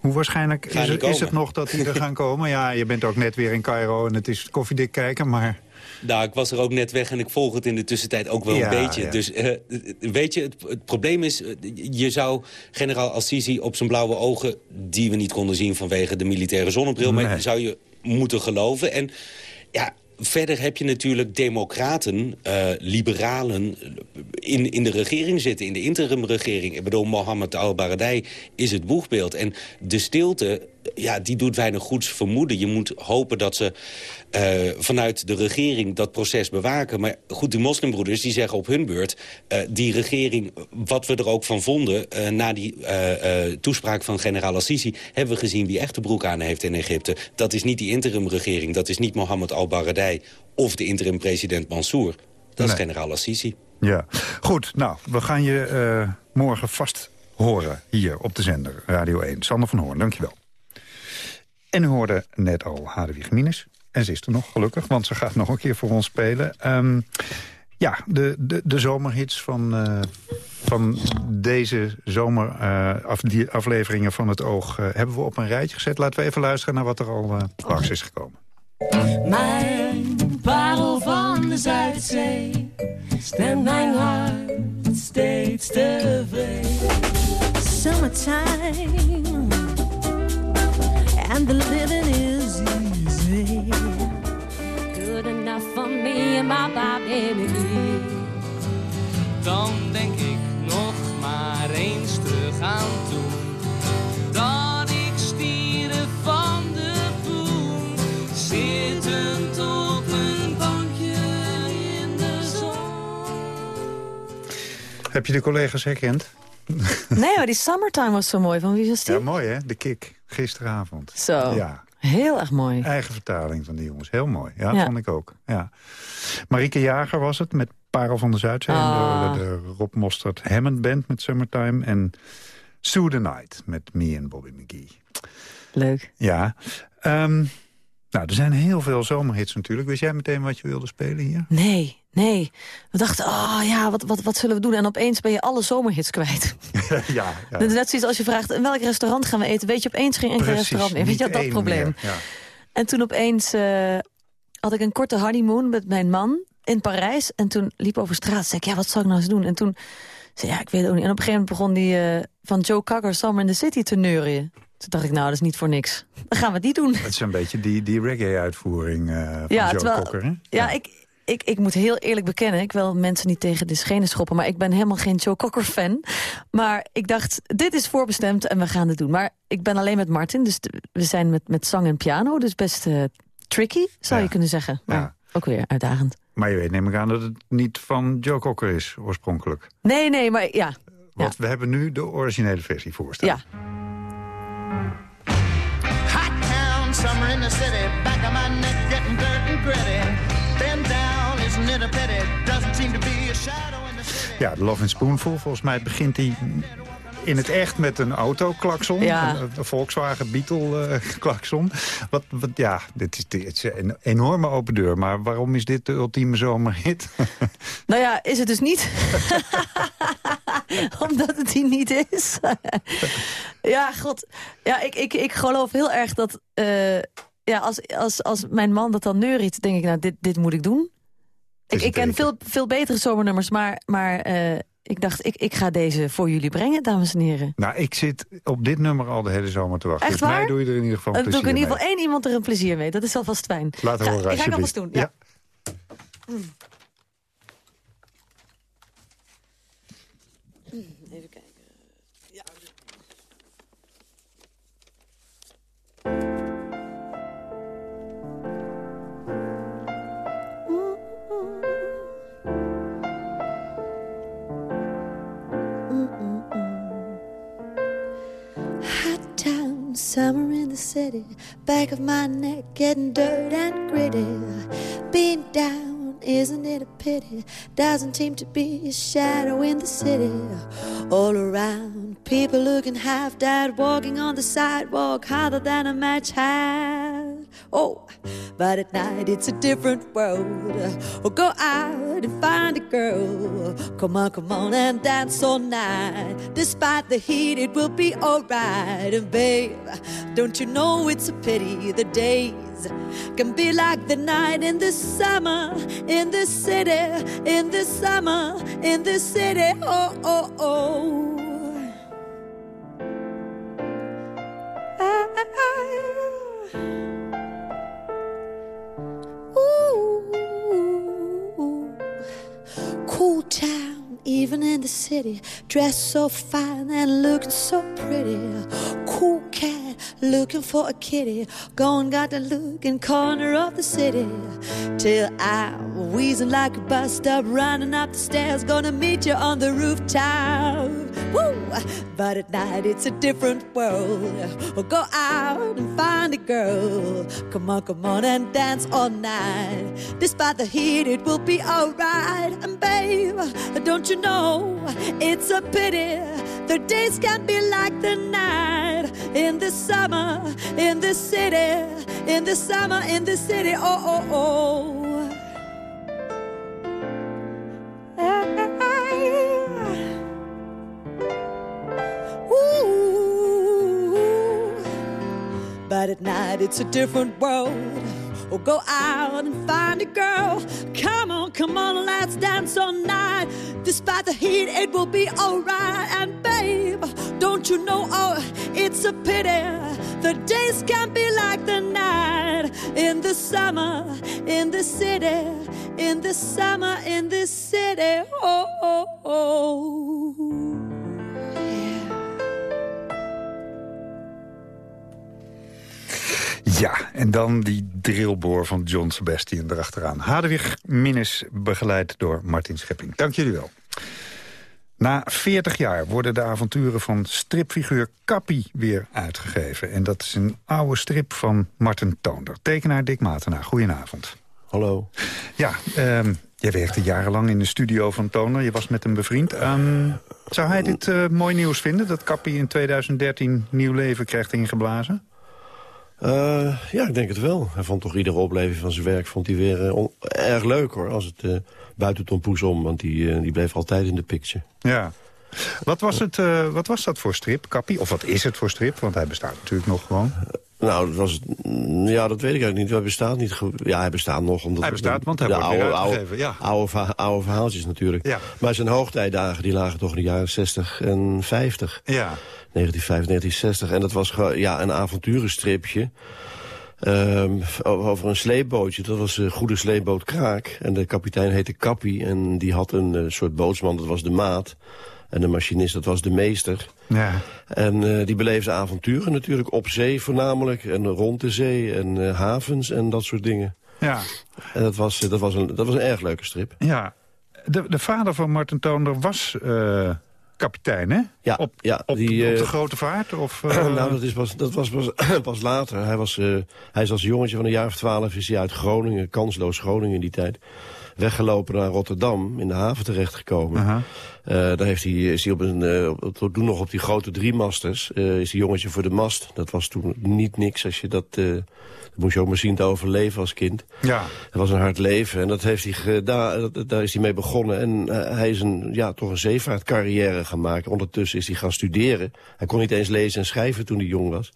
hoe waarschijnlijk is het, is het, nog dat die er gaan komen? Ja, je bent ook net weer in Cairo en het is koffiedik kijken, maar... Nou, ik was er ook net weg en ik volg het in de tussentijd ook wel ja, een beetje. Ja. Dus uh, weet je, het, het, probleem is... je zou generaal Assisi op zijn blauwe ogen... die we niet konden zien vanwege de militaire zonnebril... Nee. maar zou je moeten geloven. En ja, verder heb je natuurlijk democraten, uh, liberalen in, in de regering zitten, in de interimregering. Ik bedoel, Mohammed al-Baradei is het boegbeeld. En de stilte, ja, die doet weinig goeds vermoeden. Je moet hopen dat ze uh, vanuit de regering dat proces bewaken. Maar goed, de moslimbroeders die zeggen op hun beurt... Uh, die regering, wat we er ook van vonden... Uh, na die toespraak van generaal Assisi... hebben we gezien wie echt de broek aan heeft in Egypte. Dat is niet die interimregering, dat is niet Mohammed al-Baradei... of de interim-president Mansour. Dat nee. is generaal Assisi. Ja, goed. Nou, we gaan je morgen vast horen hier op de zender Radio 1. Sander van Hoorn, dankjewel. En u hoorde net al Hadewig Minus. En ze is er nog, gelukkig, want ze gaat nog een keer voor ons spelen. Um, ja, de, de, de zomerhits van, uh, van deze zomerafleveringen uh, van het Oog... Uh, hebben we op een rijtje gezet. Laten we even luisteren naar wat er al langs is gekomen. Mijn parel van de Zuidzee stemt mijn hart steeds tevreden. Summertime and the living is easy. Good enough for me and my baby. Dan denk ik nog maar eens terug aan toen. Dat ik stierde van de poen. Zittend op een bankje in de zon. Heb je de collega's herkend? Nee, maar die Summertime was zo mooi. Van wie was die? Ja, mooi hè? De kick. Gisteravond. Zo. Ja. Heel erg mooi. Eigen vertaling van die jongens. Heel mooi. Ja, ja. vond ik ook. Ja. Marieke Jager was het met Parel van de Zuidzee. Ah. De, de, Rob Mostert Hammond Band met Summertime. En Sue the Night met me en Bobby McGee. Leuk. Ja. Um, Nou, er zijn heel veel zomerhits natuurlijk. Wist jij meteen wat je wilde spelen hier? Nee, nee. We dachten, oh ja, wat, wat, wat zullen we doen? En opeens ben je alle zomerhits kwijt. <laughs> ja, ja. Dat is net zoiets als je vraagt, in welk restaurant gaan we eten? Weet je opeens geen enkel Precies, restaurant meer. Weet je dat probleem? meer, ja. En toen opeens eh, had ik een korte honeymoon met mijn man in Parijs. En toen liep over straat. zei ik, ja, wat zal ik nou eens doen? En toen zei ja, ik weet het ook niet. En op een gegeven moment begon die eh, van Joe Cocker, Summer in the City, te neurien. Toen dacht ik, nou, dat is niet voor niks. Dan gaan we die doen. Het is een beetje die, die reggae-uitvoering eh, van Ja, Joe terwijl- Cocker, hè? Ja, ik, ik, ik moet heel eerlijk bekennen, ik wil mensen niet tegen de schenen schoppen... maar ik ben helemaal geen Joe Cocker-fan. Maar ik dacht, dit is voorbestemd en we gaan het doen. Maar ik ben alleen met Martin, dus we zijn met, met zang en piano... dus best eh, tricky, zou je kunnen zeggen. Maar Ja. ook weer uitdagend. Maar je weet, neem ik aan dat het niet van Joe Cocker is, oorspronkelijk. Nee, nee, maar ja. Want we hebben nu de originele versie voorstaan. Ja. Hot town, summer in the city. Back of my neck getting dirt and gritty. Ja, de Love and Spoonful. Volgens mij begint hij in het echt met een autoklakson. Ja. Een, een Volkswagen Beetle eh, <laughs> klakson. Wat, wat, ja, dit is, dit is een enorme open deur. Maar waarom is dit de ultieme zomerhit? <laughs> Nou ja, is het dus niet. <laughs> Omdat het die niet is. ja, god. Ja, ik, ik, ik geloof heel erg dat... eh, ja, als, als, als mijn man dat dan neuriet, denk ik, nou, dit, dit moet ik doen. Ik, ik ken veel, veel betere zomernummers, maar, maar eh, ik dacht, ik, ik ga deze voor jullie brengen, dames en heren. nou, ik zit op dit nummer al de hele zomer te wachten. Echt dus mij waar? doe je er in ieder geval Dan plezier doe ik in ieder geval één iemand er een plezier mee. Dat is alvast fijn. Laat Ga- horen, Ik ga ik alvast alsjeblieft. doen, ja. Even summer in the city. Back of my neck getting dirt and gritty. Being down, isn't it a pity? Doesn't seem to be a shadow in the city. All around, people looking half dead, walking on the sidewalk harder than a match had. Oh, but at night it's a different world. Oh, go out and find a girl. Come on, come on and dance all night. Despite the heat, it will be alright. And babe, don't you know it's a pity the days can be like the night in the summer, in the city, in the summer, in the city. Oh, oh, oh. Ooh. Cool town, even in the city, dressed so fine and looking so pretty. Cool cat, looking for a kitty, going got the looking corner of the city. Till I'm wheezing like a bus stop, running up the stairs, gonna meet you on the rooftop. Woo! But at night it's a different world. Well, go out and find a girl. Come on, come on and dance all night. Despite the heat, it will be alright. And babe, don't you know it's a pity the days can't be like the night in the summer, in the city, in the summer, in the city. Oh, oh, oh. But at night it's a different world. Or go out and find a girl. Come on, come on, let's dance all night. Despite the heat, it will be alright. And babe, don't you know? Oh, it's a pity. The days can't be like the night in the summer, in the city, in the summer, in the city. Oh, oh, oh. Ja, en dan die drillboor van John Sebastian erachteraan. Hadewig Minnes, begeleid door Martin Schepping. Dank jullie wel. Na 40 jaar worden de avonturen van stripfiguur Kappie weer uitgegeven. En dat is een oude strip van Martin Toonder. Tekenaar Dick Matenaar, goedenavond. Hallo. Ja, ehm, jij werkte jarenlang in de studio van Toner. Je was met hem bevriend. Ehm, zou hij dit eh, mooi nieuws vinden, dat Kappie in 2013 nieuw leven krijgt ingeblazen? Eh, ja, ik denk het wel. Hij vond toch iedere opleving van zijn werk vond hij weer eh, erg leuk hoor. Als het eh, buiten Tom Poes om, want die, die bleef altijd in de picture. Ja. Wat was, het, wat was dat voor strip, Kappie? Of wat is het voor strip? Want hij bestaat natuurlijk nog gewoon. Nou, dat was, mm, ja, dat weet ik eigenlijk niet. Hij bestaat niet. Ja, hij bestaat nog. Omdat Hij bestaat, want hij de wordt oude, weer oude, uitgegeven, ja. oude, verha- oude verhaaltjes natuurlijk. Ja. Maar zijn hoogtijdagen die lagen toch in de jaren 60 en 50. Ja. 1950, 1960. En dat was ja, een avonturenstripje. Ehm, over een sleepbootje. Dat was een goede sleepboot Kraak. En de kapitein heette Kappie. En die had een eh, soort bootsman, dat was de maat. En de machinist, dat was de meester. Ja. En eh, die beleefde avonturen natuurlijk op zee voornamelijk. En rond de zee en eh, havens en dat soort dingen. Ja. En dat was, dat was, een, dat was een erg leuke strip. Ja. De, de vader van Martin Toonder was eh, kapitein, hè? Ja, op, ja, op, die, op de grote vaart? Of, <clears throat> nou, dat, is pas, dat was pas, <clears throat> pas later. Hij, was, eh, hij is als jongetje van een jaar of twaalf is hij uit Groningen, kansloos Groningen in die tijd, weggelopen naar Rotterdam, in de haven terechtgekomen. Eh, daar heeft hij, is hij op een, eh, op- tot toen nog op die grote driemasters, eh is hij jongetje voor de mast. Dat was toen niet niks als je dat, eh, dat moest je ook maar zien te overleven als kind. Ja. Het was een hard leven en dat heeft hij gedaan, dat- daar is hij mee begonnen. En eh, hij is een, ja, toch een zeevaartcarrière gaan maken. Ondertussen is hij gaan studeren. Hij kon niet eens lezen en schrijven toen hij jong was.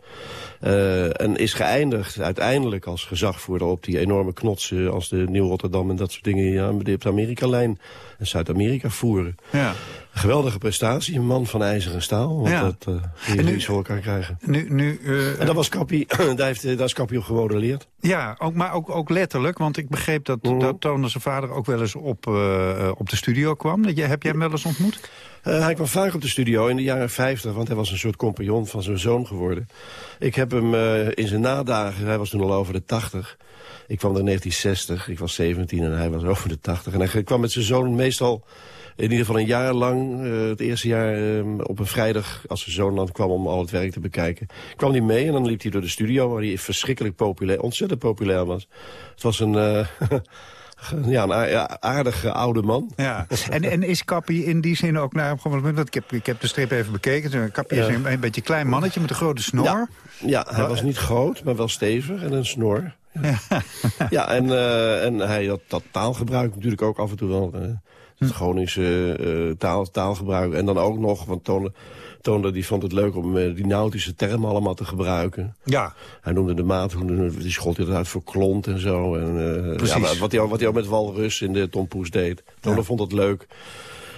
Eh, en is geëindigd uiteindelijk als gezagvoerder op die enorme knotsen... als de Nieuw-Rotterdam en dat soort dingen ja, die op de Amerika-lijn en Zuid-Amerika voeren. Ja. Geweldige prestatie, een man van ijzer en staal. Want Ja. dat uh, En je iets voor elkaar krijgen. Nu, nu, eh, En dat was Kappie, <clears throat> daar, heeft, eh, daar is Kappie op gemodelleerd. Ja, ook, maar ook, ook letterlijk. Want ik begreep dat, dat Toonder zijn vader ook wel eens op, eh, op de studio kwam. Dat Heb jij hem wel eens ontmoet? Eh, hij kwam vaak op de studio in de jaren 50, want hij was een soort compagnon van zijn zoon geworden. Ik heb hem eh, in zijn nadagen, hij was toen al over de 80. Ik kwam er in 1960, ik was 17 en hij was <laughs> over de 80. En hij kwam met zijn zoon meestal, in ieder geval een jaar lang, eh, het eerste jaar eh, op een vrijdag, als zijn zoon dan kwam om al het werk te bekijken, kwam hij mee en dan liep hij door de studio, waar hij verschrikkelijk populair, ontzettend populair was. Het was een... eh, <laughs> Ja, een aardige oude man. Ja. En, en is Kappie in die zin ook naar hem want ik heb, ik heb de strip even bekeken. Kappie is een, een beetje een klein mannetje met een grote snor. Ja, ja hij was niet groot, maar wel stevig en een snor. Ja, ja en, eh, en hij had dat taalgebruik natuurlijk ook af en toe wel. eh, het Groningse eh, taal, taalgebruik. En dan ook nog, want Toonder die vond het leuk om die nautische termen allemaal te gebruiken. Ja. Hij noemde de maat, die schold hij eruit voor klont en zo. En, Precies. ja, wat, hij, wat hij ook met Walrus in de Tom Poes deed. Toonder vond het leuk.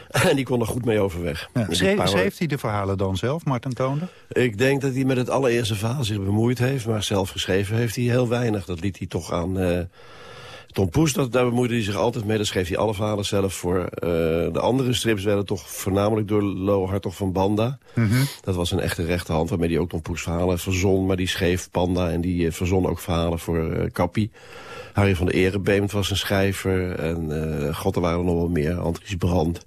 <laughs> En die kon er goed mee overweg. Ja. Schreef hij de verhalen dan zelf, Martin Toonder? ik denk dat hij met het allereerste verhaal zich bemoeid heeft. Maar zelf geschreven heeft hij heel weinig. Dat liet hij toch aan eh, Tom Poes. Dat, daar bemoeide hij zich altijd mee. Daar schreef hij alle verhalen zelf voor. Eh, de andere strips werden toch voornamelijk door Lo Hartog van Banda. Dat was een echte rechterhand waarmee hij ook Tom Poes verhalen verzon. Maar die schreef Panda en die eh, verzon ook verhalen voor eh Kappie. Harry van der Erebeemt was een schrijver. En god, er waren er nog wel meer. Andries Brand.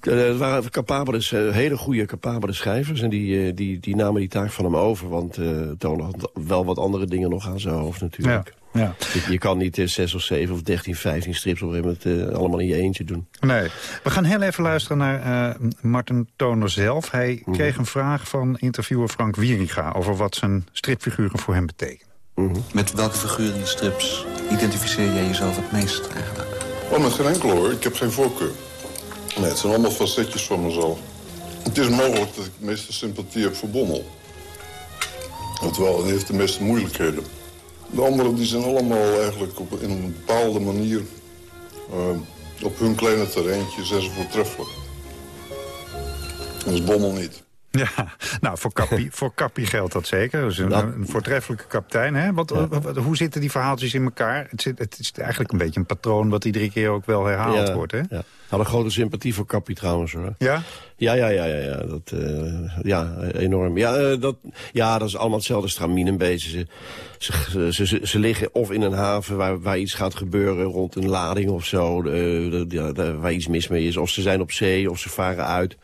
Het waren capabele, hele goede, capabele schrijvers. En die, die, die namen die taak van hem over. Want eh Toon had wel wat andere dingen nog aan zijn hoofd natuurlijk. Ja. Je, je kan niet eh, zes of zeven of dertien, vijftien strips op een gegeven moment eh, allemaal in je eentje doen. Nee. We gaan heel even luisteren naar eh, Martin Toner zelf. Hij Mhm. kreeg een vraag van interviewer Frank Wieringa... over wat zijn stripfiguren voor hem betekenen. Met welke figuren in de strips identificeer jij jezelf het meest eigenlijk? Oh, met geen enkele hoor. Ik heb geen voorkeur. Nee, het zijn allemaal facetjes van mezelf. Het is mogelijk dat ik de meeste sympathie heb voor Bommel. Terwijl hij heeft de meeste moeilijkheden. De anderen die zijn allemaal eigenlijk op, in een bepaalde manier... eh, op hun kleine terreintje zijn ze voortreffelijk. Dat is Bommel niet. Ja, nou, voor Kappie, <laughs> voor Kappie geldt dat zeker. Dus een, een voortreffelijke kapitein. Hè? Wat, wat- hoe zitten die verhaaltjes in elkaar? Het, zit, het is eigenlijk een beetje een patroon... wat iedere keer ook wel herhaald Ja, wordt. Hè? Ja. Had een grote sympathie voor Kappie trouwens hoor. Ja? Ja, ja, ja, ja, ja, dat, eh, ja enorm. Ja, eh, dat, ja, dat is allemaal hetzelfde stramien een beetje. Ze, ze, ze, ze, ze liggen of in een haven waar, waar iets gaat gebeuren rond een lading of zo, eh, waar iets mis mee is. Of ze zijn op zee, of ze varen uit.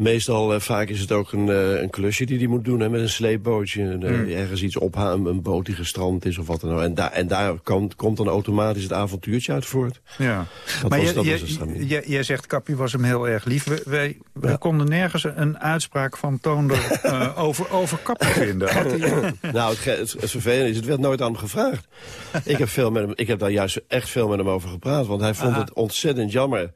Meestal, eh, vaak is het ook een, eh, een klusje die hij moet doen hè, met een sleepbootje. Eh, Hmm. Ergens iets ophalen, een boot die gestrand is of wat dan ook. En, daar en daar komt, komt dan automatisch het avontuurtje uit voort. Ja. Dat maar was- je- dat was jij zegt, Kappie was hem heel erg lief. We, wij, konden nergens een uitspraak van Toonder <laughs> over, over Kappie vinden. <laughs> Nou, het, het, het vervelende is, het werd nooit aan hem gevraagd. ik, heb veel met hem, ik heb daar juist echt veel met hem over gepraat. Want hij vond Aha. het ontzettend jammer.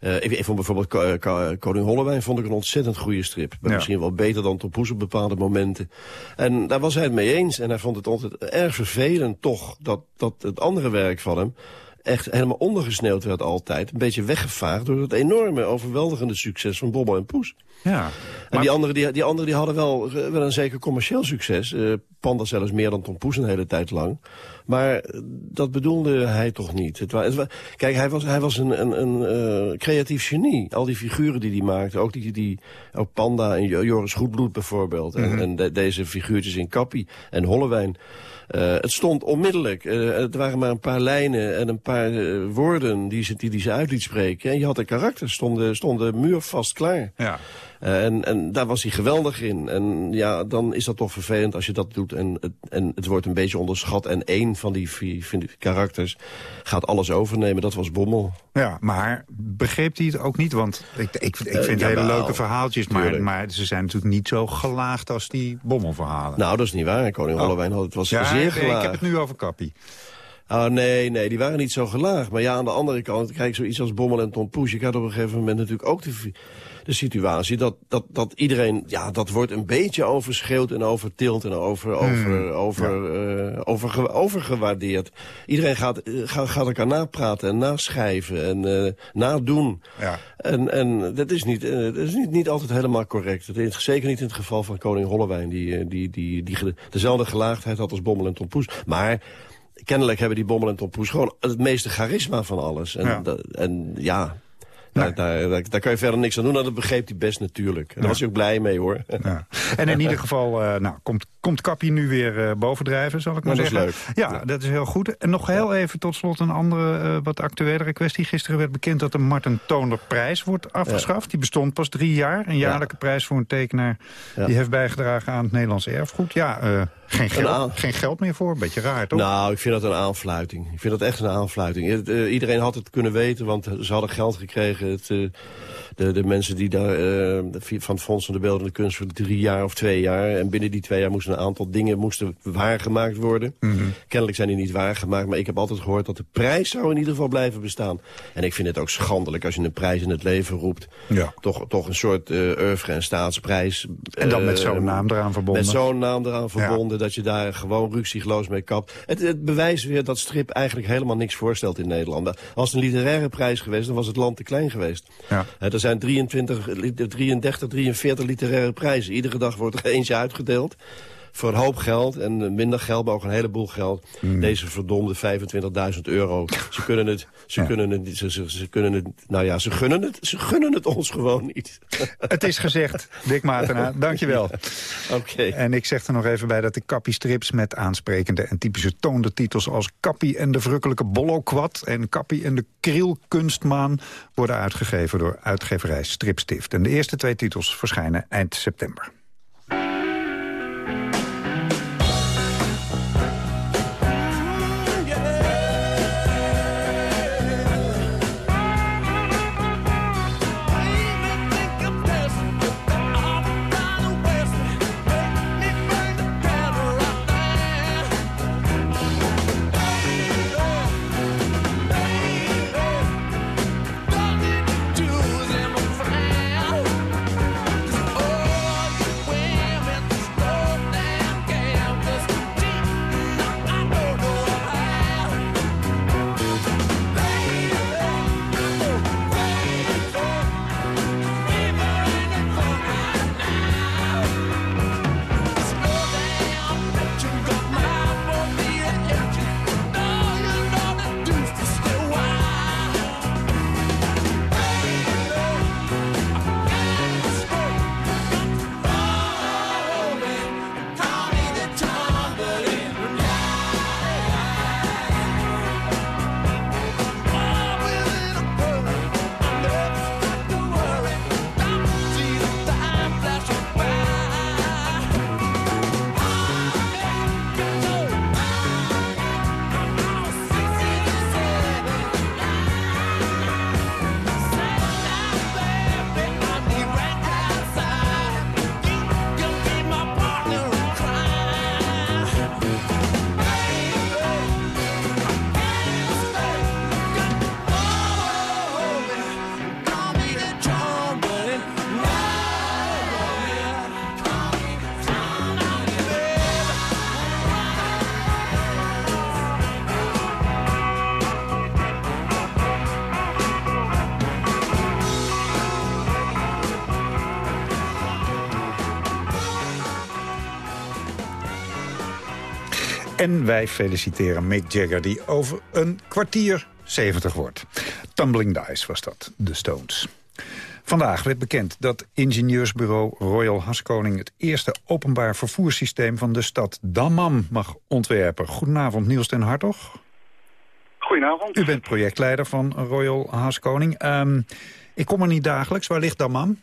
Eh, ik, ik vond bijvoorbeeld Ko- Ko- Koning Hollewijn vond ik een ontzettend goede strip. Ja. Misschien wel beter dan Tom Poes op bepaalde momenten. En daar was hij het mee eens. En hij vond het altijd erg vervelend toch dat, dat het andere werk van hem echt helemaal ondergesneeuwd werd altijd. Een beetje weggevaagd door het enorme, overweldigende succes van Bobbel en Poes. Ja. En die anderen die, die, anderen die hadden wel, wel een zeker commercieel succes. Eh, Panda zelfs meer dan Tom Poes een hele tijd lang. Maar dat bedoelde hij toch niet. Het wa, het kijk, hij was, hij was een, een, een eh, creatief genie. Al die figuren die hij maakte. Ook, die, die, ook Panda en Jo- Joris Goedbloed bijvoorbeeld. En, Mhm. en de- deze figuurtjes in Kappie en Hollewijn. Eh, het stond onmiddellijk. Eh, het waren maar een paar lijnen en een paar woorden die ze, die, die ze uit liet spreken. En je had een karakter, stonden, stonden muurvast klaar. Ja. Eh, en, en daar was hij geweldig in. En ja, dan is dat toch vervelend als je dat doet. En, het- en het wordt een beetje onderschat. En één van die vier, vind ik, karakters gaat alles overnemen. Dat was Bommel. Ja, maar begreep hij het ook niet? Want ik, ik, ik Eh, vind hele leuke verhaaltjes, maar, maar ze zijn natuurlijk niet zo gelaagd als die bommelverhalen. Nou, dat is niet waar. Koning Oh. Hollewijn had het was ja, zeer gelaagd. ik heb het nu over Kappie. Oh, nee, nee, die waren niet zo gelaagd. Maar ja, aan de andere kant, kijk, zoiets als Bommel en Tom Poes... je had op een gegeven moment natuurlijk ook de, de situatie... Dat, dat, dat iedereen, ja, dat wordt een beetje overschreeuwd en overtild... en over, over, over, eh, overge- overgewaardeerd. Iedereen gaat, eh, gaat, gaat elkaar napraten en naschrijven en eh, nadoen. Ja. En, en dat is, niet, dat is niet, niet altijd helemaal correct. Dat is zeker niet in het geval van koning Hollewijn... die, die, die, die, dezelfde gelaagdheid had als Bommel en Tom Poes. Maar kennelijk hebben die Bommel en Tom Poes gewoon het meeste charisma van alles. En ja, en, ja daar, daar, daar, daar kan je verder niks aan doen. En dat begreep hij best natuurlijk. En daar was hij ook blij mee, hoor. Ja. En in <laughs> ieder geval eh, nou, komt, komt Kappie nu weer eh, bovendrijven, zal ik maar Nou, dat is zeggen. leuk. Ja, dat is heel goed. En nog heel even tot slot een andere, eh, wat actuelere kwestie. Gisteren werd bekend dat de Martin Toner prijs wordt afgeschaft. Die bestond pas drie jaar. Een jaarlijke prijs voor een tekenaar die heeft bijgedragen aan het Nederlands erfgoed. Ja, geen, Een geld, geen geld meer voor. Beetje raar, toch? Nou, ik vind dat een aanfluiting. Ik vind dat echt een aanfluiting. Eh, iedereen had het kunnen weten, want ze hadden geld gekregen. Het, eh, de, de mensen die daar eh, van het Fonds van de Beeldende Kunst voor drie jaar of twee jaar. En binnen die twee jaar moesten een aantal dingen moesten waargemaakt worden. Mhm. Kennelijk zijn die niet waargemaakt, maar ik heb altijd gehoord dat de prijs zou in ieder geval blijven bestaan. En ik vind het ook schandelijk als je een prijs in het leven roept. Ja. Toch, toch een soort eh oeuvre- en staatsprijs. En dan met Eh, zo'n naam eraan verbonden. Met zo'n naam eraan verbonden, dat je daar gewoon ruksigloos mee kapt. Het, het bewijst weer dat strip eigenlijk helemaal niks voorstelt in Nederland. Als het een literaire prijs geweest, dan was het land te klein geweest. Ja. Er zijn 23, li- 33, 43 literaire prijzen. Iedere dag wordt er <laughs> eentje uitgedeeld. Voor een hoop geld en minder geld, maar ook een heleboel geld. Hmm. Deze verdomde 25.000 euro. Ze kunnen het, ze kunnen het, ze, ze, ze kunnen het, nou ja, ze gunnen het, ze gunnen het ons gewoon niet. <laughs> Het is gezegd, Dick Matena. <laughs> Dankjewel. Oké. En ik zeg er nog even bij dat de Kappie strips met aansprekende en typische toondertitels als Kappie en de Verrukkelijke Bollokwad en Kappie en de Krielkunstmaan worden uitgegeven door uitgeverij Stripstift. En de eerste twee titels verschijnen eind september. En wij feliciteren Mick Jagger, die over een kwartier 70 wordt. Tumbling Dice was dat, de Stones. Vandaag werd bekend dat ingenieursbureau Royal Haskoning... het eerste openbaar vervoerssysteem van de stad Dammam mag ontwerpen. Goedenavond, Niels ten Hartog. Goedenavond. U bent projectleider van Royal Haskoning. Um, ik kom er niet dagelijks. Waar ligt Dammam?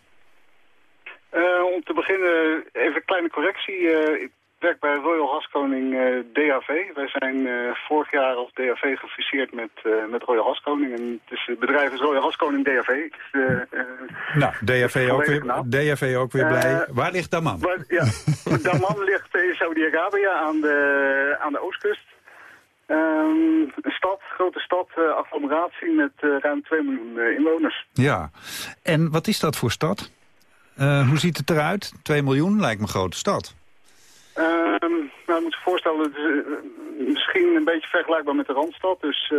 Uh, om te beginnen even een kleine correctie. Uh, ik werk bij Royal Haskoning uh, DHV. Wij zijn vorig jaar als DHV gefuseerd met, met Royal Haskoning. En het, is, het bedrijf is Royal Haskoning DHV. Is, nou, DHV ook, weer, DHV ook weer blij. Waar ligt Dammam? Waar, ja, <laughs> Dammam ligt in Saudi-Arabië aan de, aan de oostkust. Um, een stad, grote stad, agglomeratie met ruim 2 miljoen inwoners. Ja, en wat is dat voor stad? hoe ziet het eruit? 2 miljoen lijkt me een grote stad. Um, nou, ik moet je voorstellen, het is misschien een beetje vergelijkbaar met de Randstad. Dus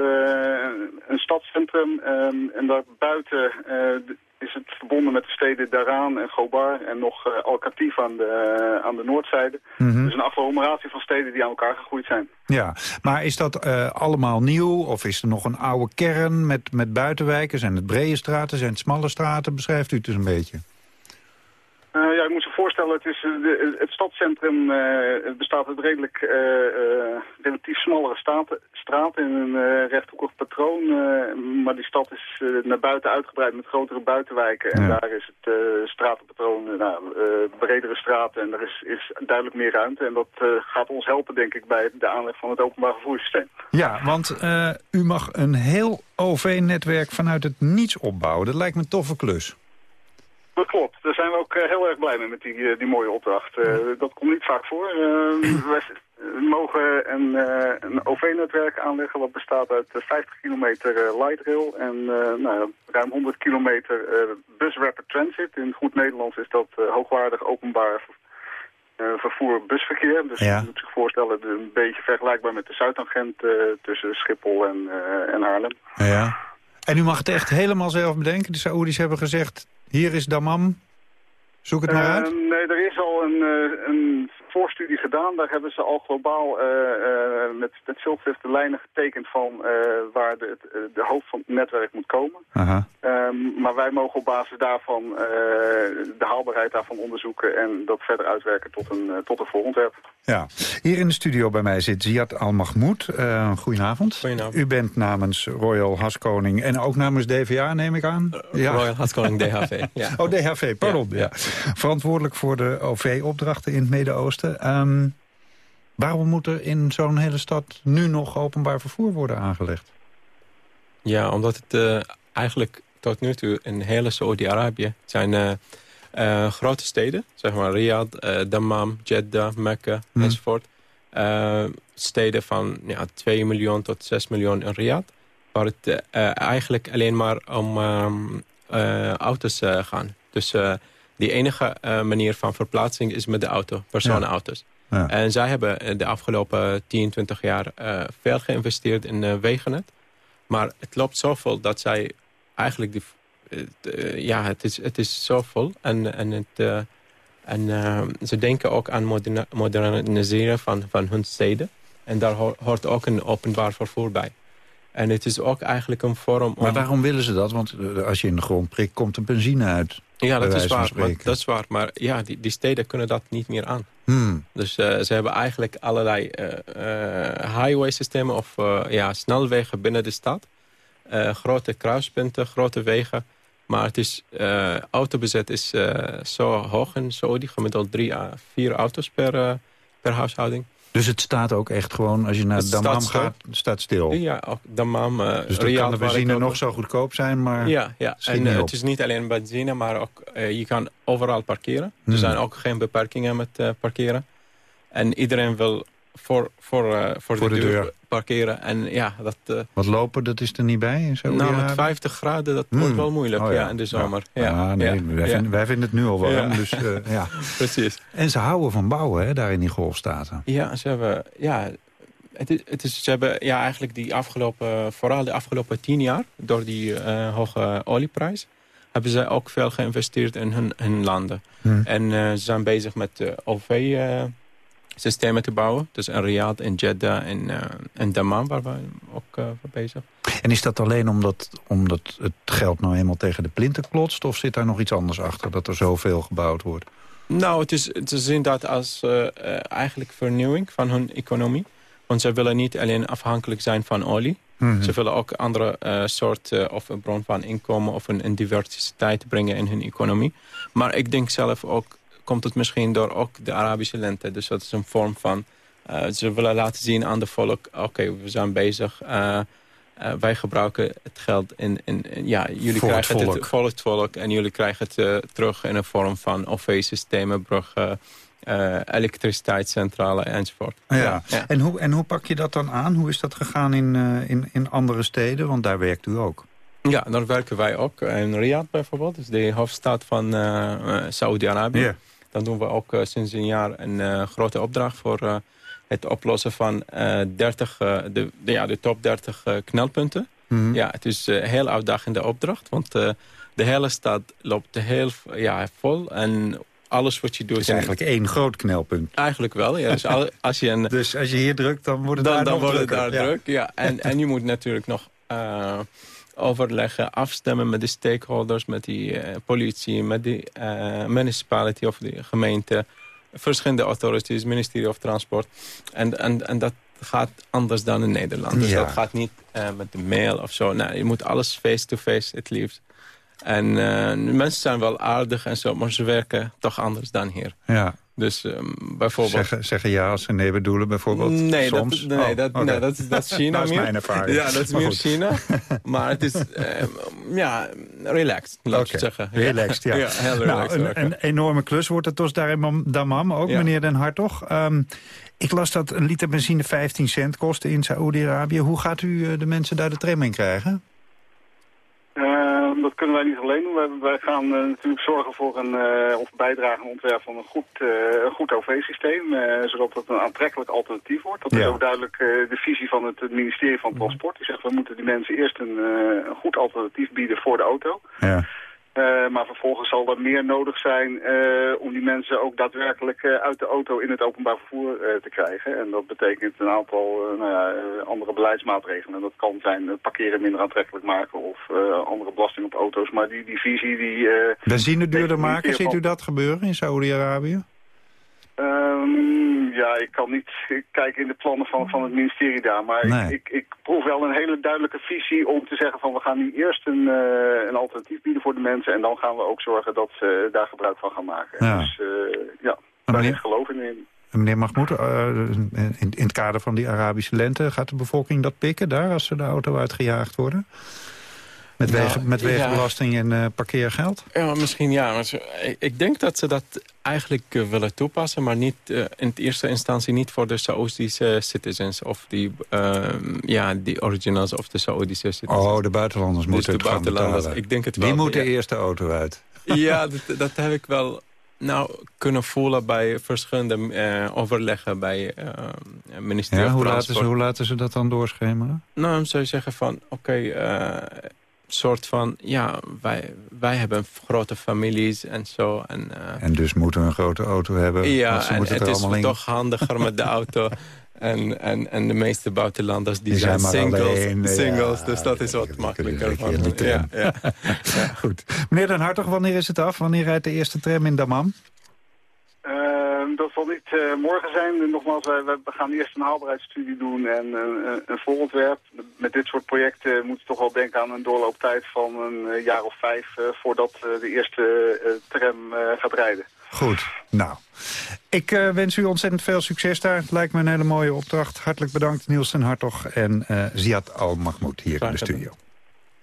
een stadscentrum um, en daarbuiten is het verbonden met de steden Daran en Gobar en nog uh, Al-Katif aan de, aan de noordzijde. Mhm. Dus een agglomeratie van steden die aan elkaar gegroeid zijn. Ja, maar is dat uh, allemaal nieuw of is er nog een oude kern met, met buitenwijken? Zijn het brede straten, zijn het smalle straten? Beschrijft u het eens een beetje. Uh, ja, ik moet je voorstellen, het, is, de, het stadscentrum het bestaat uit redelijk relatief smallere straten in een rechthoekig patroon. maar die stad is naar buiten uitgebreid met grotere buitenwijken. En Ja. daar is het stratenpatroon, nou, bredere straten en er is, is duidelijk meer ruimte. En dat gaat ons helpen, denk ik, bij de aanleg van het openbaar vervoerssysteem. Ja, want u mag een heel OV-netwerk vanuit het niets opbouwen. Dat lijkt me een toffe klus. Dat klopt. Daar zijn we ook uh, heel erg blij mee met die, uh, die mooie opdracht. Uh, dat komt niet vaak voor. <laughs> wij mogen een, een OV-netwerk aanleggen wat bestaat uit 50 kilometer light rail en nou, ruim 100 kilometer bus rapid transit. In goed Nederlands is dat hoogwaardig openbaar vervoer busverkeer. Dus Ja. je moet zich voorstellen, een beetje vergelijkbaar met de Zuidtangent tussen Schiphol en, en Haarlem. Ja. En u mag het echt helemaal zelf bedenken? De Saoedi's hebben gezegd, hier is Dammam, zoek het maar uit. Nee, er is al een, uh, een voorstudie gedaan. Daar hebben ze al globaal uh, met, met Ziltwest de lijnen getekend van waar de, het- de hoofd van het netwerk moet komen. Aha. Um, maar wij mogen op basis daarvan de haalbaarheid daarvan onderzoeken en dat verder uitwerken tot een, tot een voorontwerp. Ja. Hier in de studio bij mij zit Ziad Al-Mahmoud. Uh, goedenavond. Goedenavond. U bent namens Royal Haskoning en ook namens DVA, neem ik aan? Royal Haskoning DHV, <laughs> ja. Oh, DHV, pardon. Ja, Verantwoordelijk voor de OV-opdrachten in het Midden-Oosten. Um, waarom moet er in zo'n hele stad nu nog openbaar vervoer worden aangelegd? Ja, omdat het uh, eigenlijk tot nu toe in hele Saudi-Arabië zijn uh, uh, grote steden. Zeg maar Riyadh, Dammam, Jeddah, Mekka Hmm. enzovoort. steden van ja, 2 miljoen tot 6 miljoen in Riyadh. Waar het eigenlijk alleen maar om um, auto's gaan. Dus die enige manier van verplaatsing is met de auto, personenauto's. Ja. Ja. En zij hebben de afgelopen 10, 20 jaar veel geïnvesteerd in wegennet. Maar het loopt zo vol dat zij eigenlijk... Die, ja, het is, het is zo vol. En, en, het, en ze denken ook aan moderna moderniseren van, van hun steden. En daar ho hoort ook een openbaar vervoer bij. En het is ook eigenlijk een vorm om... Maar waarom willen ze dat? Want als je in de grond prikt, komt er benzine uit. Ja, dat is, waar, maar, dat is waar. Maar ja, die, die steden kunnen dat niet meer aan. Hmm. Dus uh, ze hebben eigenlijk allerlei uh, uh, highway-systemen of ja, snelwegen binnen de stad. grote kruispunten, grote wegen. Maar het is, autobezet is zo hoog in Saudi. Gemiddeld drie à vier auto's per, per huishouding. Dus het staat ook echt gewoon, als je naar Dammam gaat, staat stil? Ja, ook Dammam. Uh, dus dan kan de benzine nog zo goedkoop zijn, maar Ja, ja. en uh, het is niet alleen benzine, maar ook uh, je kan overal parkeren. Hmm. Er zijn ook geen beperkingen met parkeren. En iedereen wil voor, voor, voor, voor de, de, deur parkeren. En ja, dat... Wat lopen, dat is er niet bij? Zo nou, met 50 graden, dat hmm. wordt wel moeilijk oh, ja. ja, in de zomer. Ja, ja nee. Wij, vinden, wij, vinden, het nu al warm. Dus, <laughs> ja. Precies. En ze houden van bouwen, hè, daar in die golfstaten. Ja, ze hebben... Ja, het is, het is, ze hebben ja, eigenlijk die afgelopen, vooral de afgelopen tien jaar, door die uh, hoge olieprijs, hebben ze ook veel geïnvesteerd in hun, hun landen. Hmm. En ze zijn bezig met OV, systemen te bouwen. Dus in Riyadh, in Jeddah en, uh, en Dammam, waar we ook uh, voor bezig En is dat alleen omdat, omdat het geld nou eenmaal tegen de plinten klotst... of zit daar nog iets anders achter, dat er zoveel gebouwd wordt? Nou, het is, het is inderdaad als uh, eigenlijk vernieuwing van hun economie. Want ze willen niet alleen afhankelijk zijn van olie. Mm -hmm. Ze willen ook andere uh, soorten of een bron van inkomen... of een, een diversiteit brengen in hun economie. Maar ik denk zelf ook, komt het misschien door ook de Arabische lente. Dus dat is een vorm van... Uh, ze willen laten zien aan de volk, oké, okay, we zijn bezig... Uh, uh, wij gebruiken het geld in... in, in ja, jullie voor krijgen het het, volk. voor het volk en jullie krijgen het uh, terug in een vorm van OV-systemen, bruggen, uh, elektriciteitscentrale enzovoort. Ja. ja. ja. En, hoe, en hoe pak je dat dan aan? Hoe is dat gegaan in, uh, in, in andere steden? Want daar werkt u ook. Ja, daar werken wij ook. In Riyadh bijvoorbeeld, dus de hoofdstad van uh, Saudi-Arabië. Yeah. Dan doen we ook uh, sinds een jaar een uh, grote opdracht voor uh, het oplossen van 30, de, de, ja, de top 30 knelpunten. Mhm. Mm -hmm. Ja, het is een heel uitdagende opdracht, want de hele stad loopt heel ja, vol. En alles wat je doet... Het is eigenlijk één groot knelpunt. Eigenlijk wel, ja. Dus, al, <laughs> als, je een, dus als je hier drukt, dan wordt het dan, daar dan wordt drukker. daar ja. druk, ja. En, en je moet natuurlijk nog uh, overleggen, afstemmen met de stakeholders... met die uh, politie, met de uh, municipality of de gemeente... verschillende authorities, ministerie of Transport. En, en, en dat gaat anders dan in Nederland. Dus Ja. dat gaat niet uh, met de mail of zo. Nou, je moet alles face-to-face het liefst. En mensen zijn wel aardig en zo, maar ze werken toch anders dan hier. Ja. Dus um, bijvoorbeeld... Zeggen, zeggen ja als ze nee bedoelen bijvoorbeeld Nee, soms? dat, nee, Oh, dat, nee dat, is- dat is <laughs> China Dat is meer. mijn ervaring. Ja, dat is Maar meer goed. China. <laughs> maar het is, um, ja, relaxed, laat ik zeggen. Relaxed, ja. <laughs> ja heel nou, relaxed een, werken. een enorme klus wordt het dus daar in Mam- Dammam ook, Ja. meneer Den Hartog. Um, ik las dat een liter benzine 15 cent kostte in Saoedi-Arabië. Hoe gaat u eh, de mensen daar de tram in krijgen? Uh, kunnen wij niet alleen doen. Wij, wij gaan uh, natuurlijk zorgen voor een, uh, of bijdragen aan ontwerp van een goed, uh, een goed OV-systeem. Zodat het een aantrekkelijk alternatief wordt. Dat Ja. is ook duidelijk de visie van het ministerie van Transport. Die zegt we moeten die mensen eerst een, een goed alternatief bieden voor de auto. Ja. Uh, maar vervolgens zal er meer nodig zijn uh, om die mensen ook daadwerkelijk uh, uit de auto in het openbaar vervoer te krijgen. En dat betekent een aantal nou ja, andere beleidsmaatregelen. En dat kan zijn parkeren minder aantrekkelijk maken of andere belasting op auto's. Maar die, die visie die... Benzine duurder maken, ziet u dat gebeuren in Saoedi-Arabië? Um, ja, ik kan niet kijken in de plannen van, van het ministerie daar. Maar Nee. ik, ik, ik proef wel een hele duidelijke visie om te zeggen van we gaan nu eerst een, uh, een alternatief bieden voor de mensen. En dan gaan we ook zorgen dat ze daar gebruik van gaan maken. Ja. Dus uh, ja, daar geloof in. in. Meneer Mahmoud, uh, in, in het kader van die Arabische lente... gaat de bevolking dat pikken daar als ze de auto uitgejaagd worden? Met, Nou, wegen, met ja. wegenbelasting en uh, parkeergeld? Ja, misschien ja. Maar ze- ik, ik denk dat ze dat eigenlijk eh, willen toepassen... maar niet, eh, in de eerste instantie niet voor de Saoedische citizens... of die, ehm, ja, die originals of de Saoedische citizens. Oh, de buitenlanders Dus moeten de het gaan buitenlanders, ik denk het Die moeten ja. eerst de auto uit. <laughs> Ja, <laughs> dat, dat heb ik wel nou, kunnen voelen bij verschillende eh, overleggen... bij eh ministerie Ja, hoe, laten ze, hoe laten ze dat dan doorschemeren? Nou, dan zou je zeggen van, oké, eh, soort van, ja, wij, wij hebben grote families en zo. En, eh, En dus moeten we een grote auto hebben. ja, ze en het is in. toch handiger met de auto. En, en, en de meeste buitenlanders die, Die zijn maar singles, alleen, ja, singles dus dat is wat makkelijker. Van, ja, ja. <laughs> Goed. Meneer Den Hartog, wanneer is het af? Wanneer rijdt de eerste tram in Dammam? Uh, dat zal niet uh, morgen zijn. Nogmaals, wij, wij gaan eerst een haalbaarheidsstudie doen en uh, een voorontwerp. Met dit soort projecten moet je toch wel denken aan een doorlooptijd van een eh, jaar of vijf... voordat de eerste tram gaat rijden. Goed, nou. Ik uh, wens u ontzettend veel succes daar. Het lijkt me een hele mooie opdracht. Hartelijk bedankt Niels den Hartog en uh, Ziad Al-Mahmoud hier in de studio.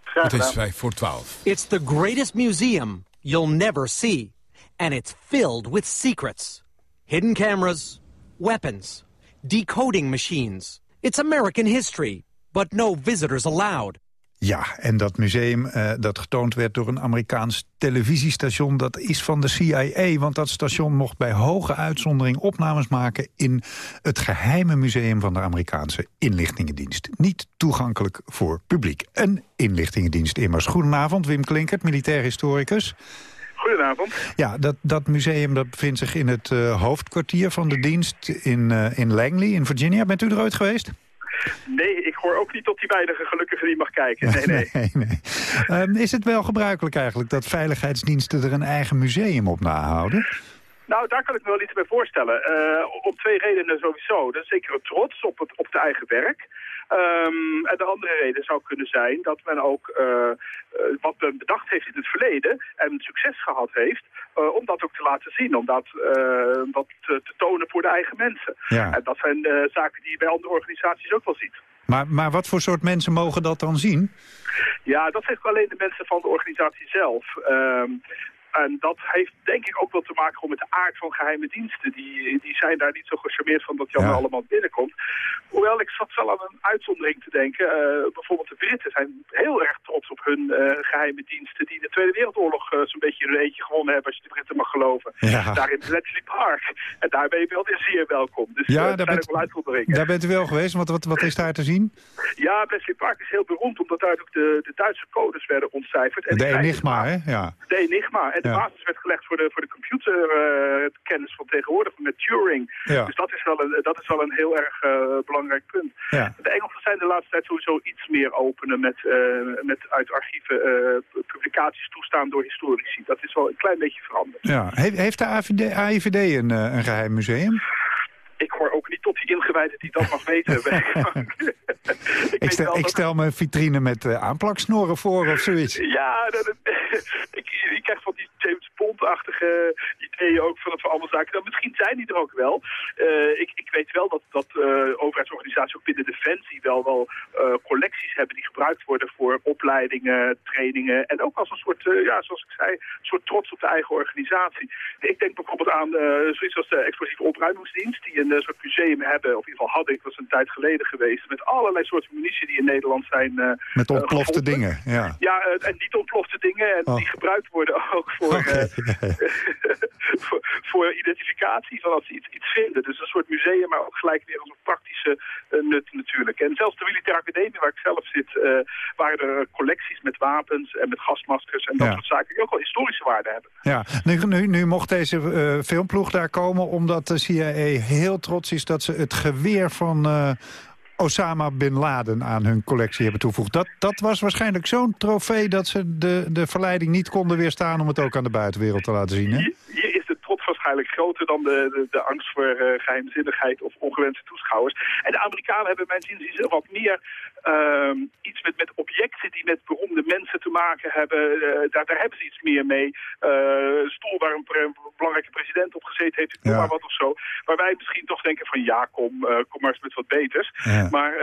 Graag Het is gedaan. vijf voor twaalf. It's the greatest museum you'll never see. And it's filled with secrets. Hidden cameras, weapons, decoding machines. It's American history, but no visitors allowed. Ja, en dat museum uh, dat getoond werd door een Amerikaans televisiestation... dat is van de CIA, want dat station mocht bij hoge uitzondering opnames maken... in het geheime museum van de Amerikaanse inlichtingendienst. Niet toegankelijk voor publiek. Een inlichtingendienst immers. Goedenavond, Wim Klinkert, militair historicus. Goedenavond. Ja, dat, dat museum dat bevindt zich in het eh, hoofdkwartier van de dienst in, eh, in Langley, in Virginia. Bent u er ooit geweest? Nee, ik hoor ook niet tot die weinige gelukkigen die mag kijken. Nee, nee. <laughs> nee, nee. Ehm, is het wel gebruikelijk eigenlijk dat veiligheidsdiensten er een eigen museum op nahouden? Nou, daar kan ik me wel iets bij voorstellen. Eh, om twee redenen sowieso. Dat is zeker een trots op het, op het eigen werk. Ehm, en de andere reden zou kunnen zijn dat men ook eh, eh, wat men bedacht heeft in het verleden en succes gehad heeft, eh, om dat ook te laten zien, om dat, dat te, te tonen voor de eigen mensen. Ja. En dat zijn zaken die je bij andere organisaties ook wel ziet. Maar, maar wat voor soort mensen mogen dat dan zien? Ja, dat zijn alleen de mensen van de organisatie zelf. Ehm, en dat heeft denk ik ook wel te maken met de aard van geheime diensten. Die, die zijn daar niet zo gecharmeerd van dat je allemaal allemaal binnenkomt. Hoewel ik zat wel aan een uitzondering te denken. Eh, bijvoorbeeld de Britten zijn heel erg trots op hun eh, geheime diensten... die de Tweede Wereldoorlog eh, zo'n beetje in een eentje gewonnen hebben... als je de Britten mag geloven. Ja. Daar in Bletchley Park. En daar ben je wel weer zeer welkom. Dus Ja, daar bent- wel uitzonderingen. Daar bent u wel geweest, want wat, wat is daar te zien? Ja, Bletchley Park is heel beroemd... omdat daar ook de, de Duitse codes werden ontcijferd. En De Enigma, hè? Ja. de Enigma. En de Ja. basis werd gelegd voor de, voor de computerkennis van tegenwoordig met Turing. Ja. Dus dat is, wel een, dat is wel een heel erg eh, belangrijk punt. Ja. De Engelsen zijn de laatste tijd sowieso iets meer openen met, eh, met uit archieven eh, publicaties toestaan door historici. Dat is wel een klein beetje veranderd. Ja. He- heeft de AIVD, AIVD een, een geheim museum? Ik hoor ook niet tot die ingewijden die dat mag weten. Ik <laughs> stel, ik stel me een vitrine met aanplaksnoren voor of zoiets. Ja, dat, <laughs> ik, ik krijg van die James Bond-achtige ideeën ook van het voor allemaal zaken. Nou, misschien zijn die er ook wel. Eh, ik, ik weet wel dat, dat eh, overheidsorganisaties ook binnen Defensie wel, wel eh, collecties hebben die gebruikt worden voor opleidingen, trainingen. En ook als een soort, ja, zoals ik zei, een soort trots op de eigen organisatie. Ik denk bijvoorbeeld aan zoiets als de explosieve opruimingsdienst, die een soort museum hebben, of in ieder geval hadden, ik was een tijd geleden geweest, met allerlei soorten munitie die in Nederland zijn Met ontplofte gevonden. dingen, ja. Ja, en niet ontplofte dingen en Oh. die gebruikt worden ook voor, eh, <laughs> voor, voor identificatie van als ze iets, iets vinden. Dus een soort museum, maar ook gelijk weer als een praktische eh, nut natuurlijk. En zelfs de militaire academie waar ik zelf zit, eh, waren er collecties met wapens en met gasmaskers en dat Ja. soort zaken die ook wel historische waarde hebben. Ja, nu, nu, nu mocht deze filmploeg daar komen omdat de CIA heel trots is dat ze het geweer van Osama Bin Laden aan hun collectie hebben toegevoegd. Dat, dat was waarschijnlijk zo'n trofee dat ze de, de verleiding niet konden weerstaan om het ook aan de buitenwereld te laten zien. Hè? Hier, hier is de trots waarschijnlijk groter dan de, de, de angst voor eh, geheimzinnigheid of ongewenste toeschouwers. En de Amerikanen hebben mijn zin wat meer ehm, iets met, met objecten die met beroemde mensen te maken hebben. Eh, daar, daar hebben ze iets meer mee. Eh, een stoel waar een, pre- belangrijke president op gezeten heeft, noem Ja. maar wat of zo. Waar wij misschien toch denken van ja, kom, kom maar eens met wat beters. Ja. Maar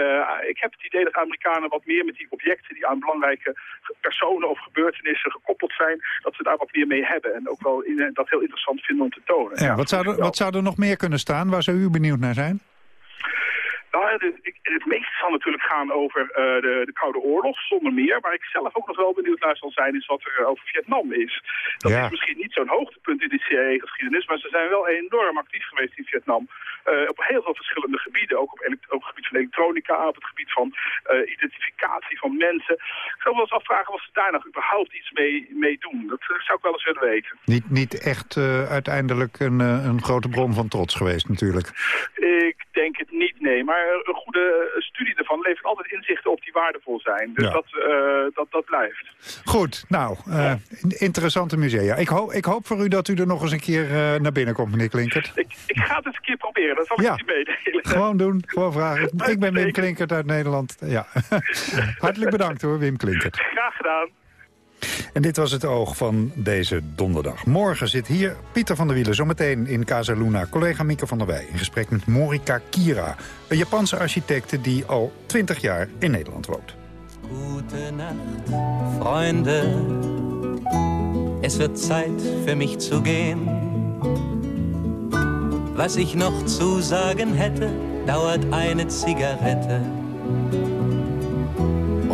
ik heb het idee dat Amerikanen wat meer met die objecten die aan belangrijke personen of gebeurtenissen gekoppeld zijn, dat ze daar wat meer mee hebben. En ook wel in, dat heel interessant vinden om te tonen. Ja, wat, zou er, wat zou er nog meer kunnen staan? Waar zou u benieuwd naar zijn? Nou, het, meeste zal natuurlijk gaan over eh, de, de Koude Oorlog, zonder meer. Waar ik zelf ook nog wel benieuwd naar zal zijn, is wat er over Vietnam is. Dat Ja. is misschien niet zo'n hoogtepunt in de CIA-geschiedenis, maar ze zijn wel enorm actief geweest in Vietnam. Eh, op heel veel verschillende gebieden, ook op, het gebied van elektronica, op het gebied van eh, identificatie van mensen. Ik zou me wel eens afvragen of ze daar nog überhaupt iets mee, mee doen. Dat eh, zou ik wel eens willen weten. Niet, niet echt eh, uiteindelijk een, eh, een grote bron van trots geweest natuurlijk. Ik denk het niet, nee. Maar een goede studie ervan levert altijd inzichten op die waardevol zijn. Dus Ja. dat, eh, dat, dat blijft. Goed, nou, eh, interessante musea. Ik, hoop ik hoop voor u dat u er nog eens een keer eh, naar binnen komt, meneer Klinkert. Ik, ik ga het eens een keer proberen, dat zal ik Ja. u meedelen. Gewoon doen, gewoon vragen. Ik ben Wim Klinkert uit Nederland. Ja. <laughs> Hartelijk bedankt hoor, Wim Klinkert. Graag gedaan. En dit was het oog van deze donderdag. Morgen zit hier Pieter van der Wielen, zometeen in Casa Luna. Collega Mieke van der Wij in gesprek met Morika Kira. Een Japanse architecte die al 20 jaar in Nederland woont. Gute Nacht, Freunde. Es wird Zeit für mich zu gehen. Was ich noch zu sagen hätte, dauert eine Zigarette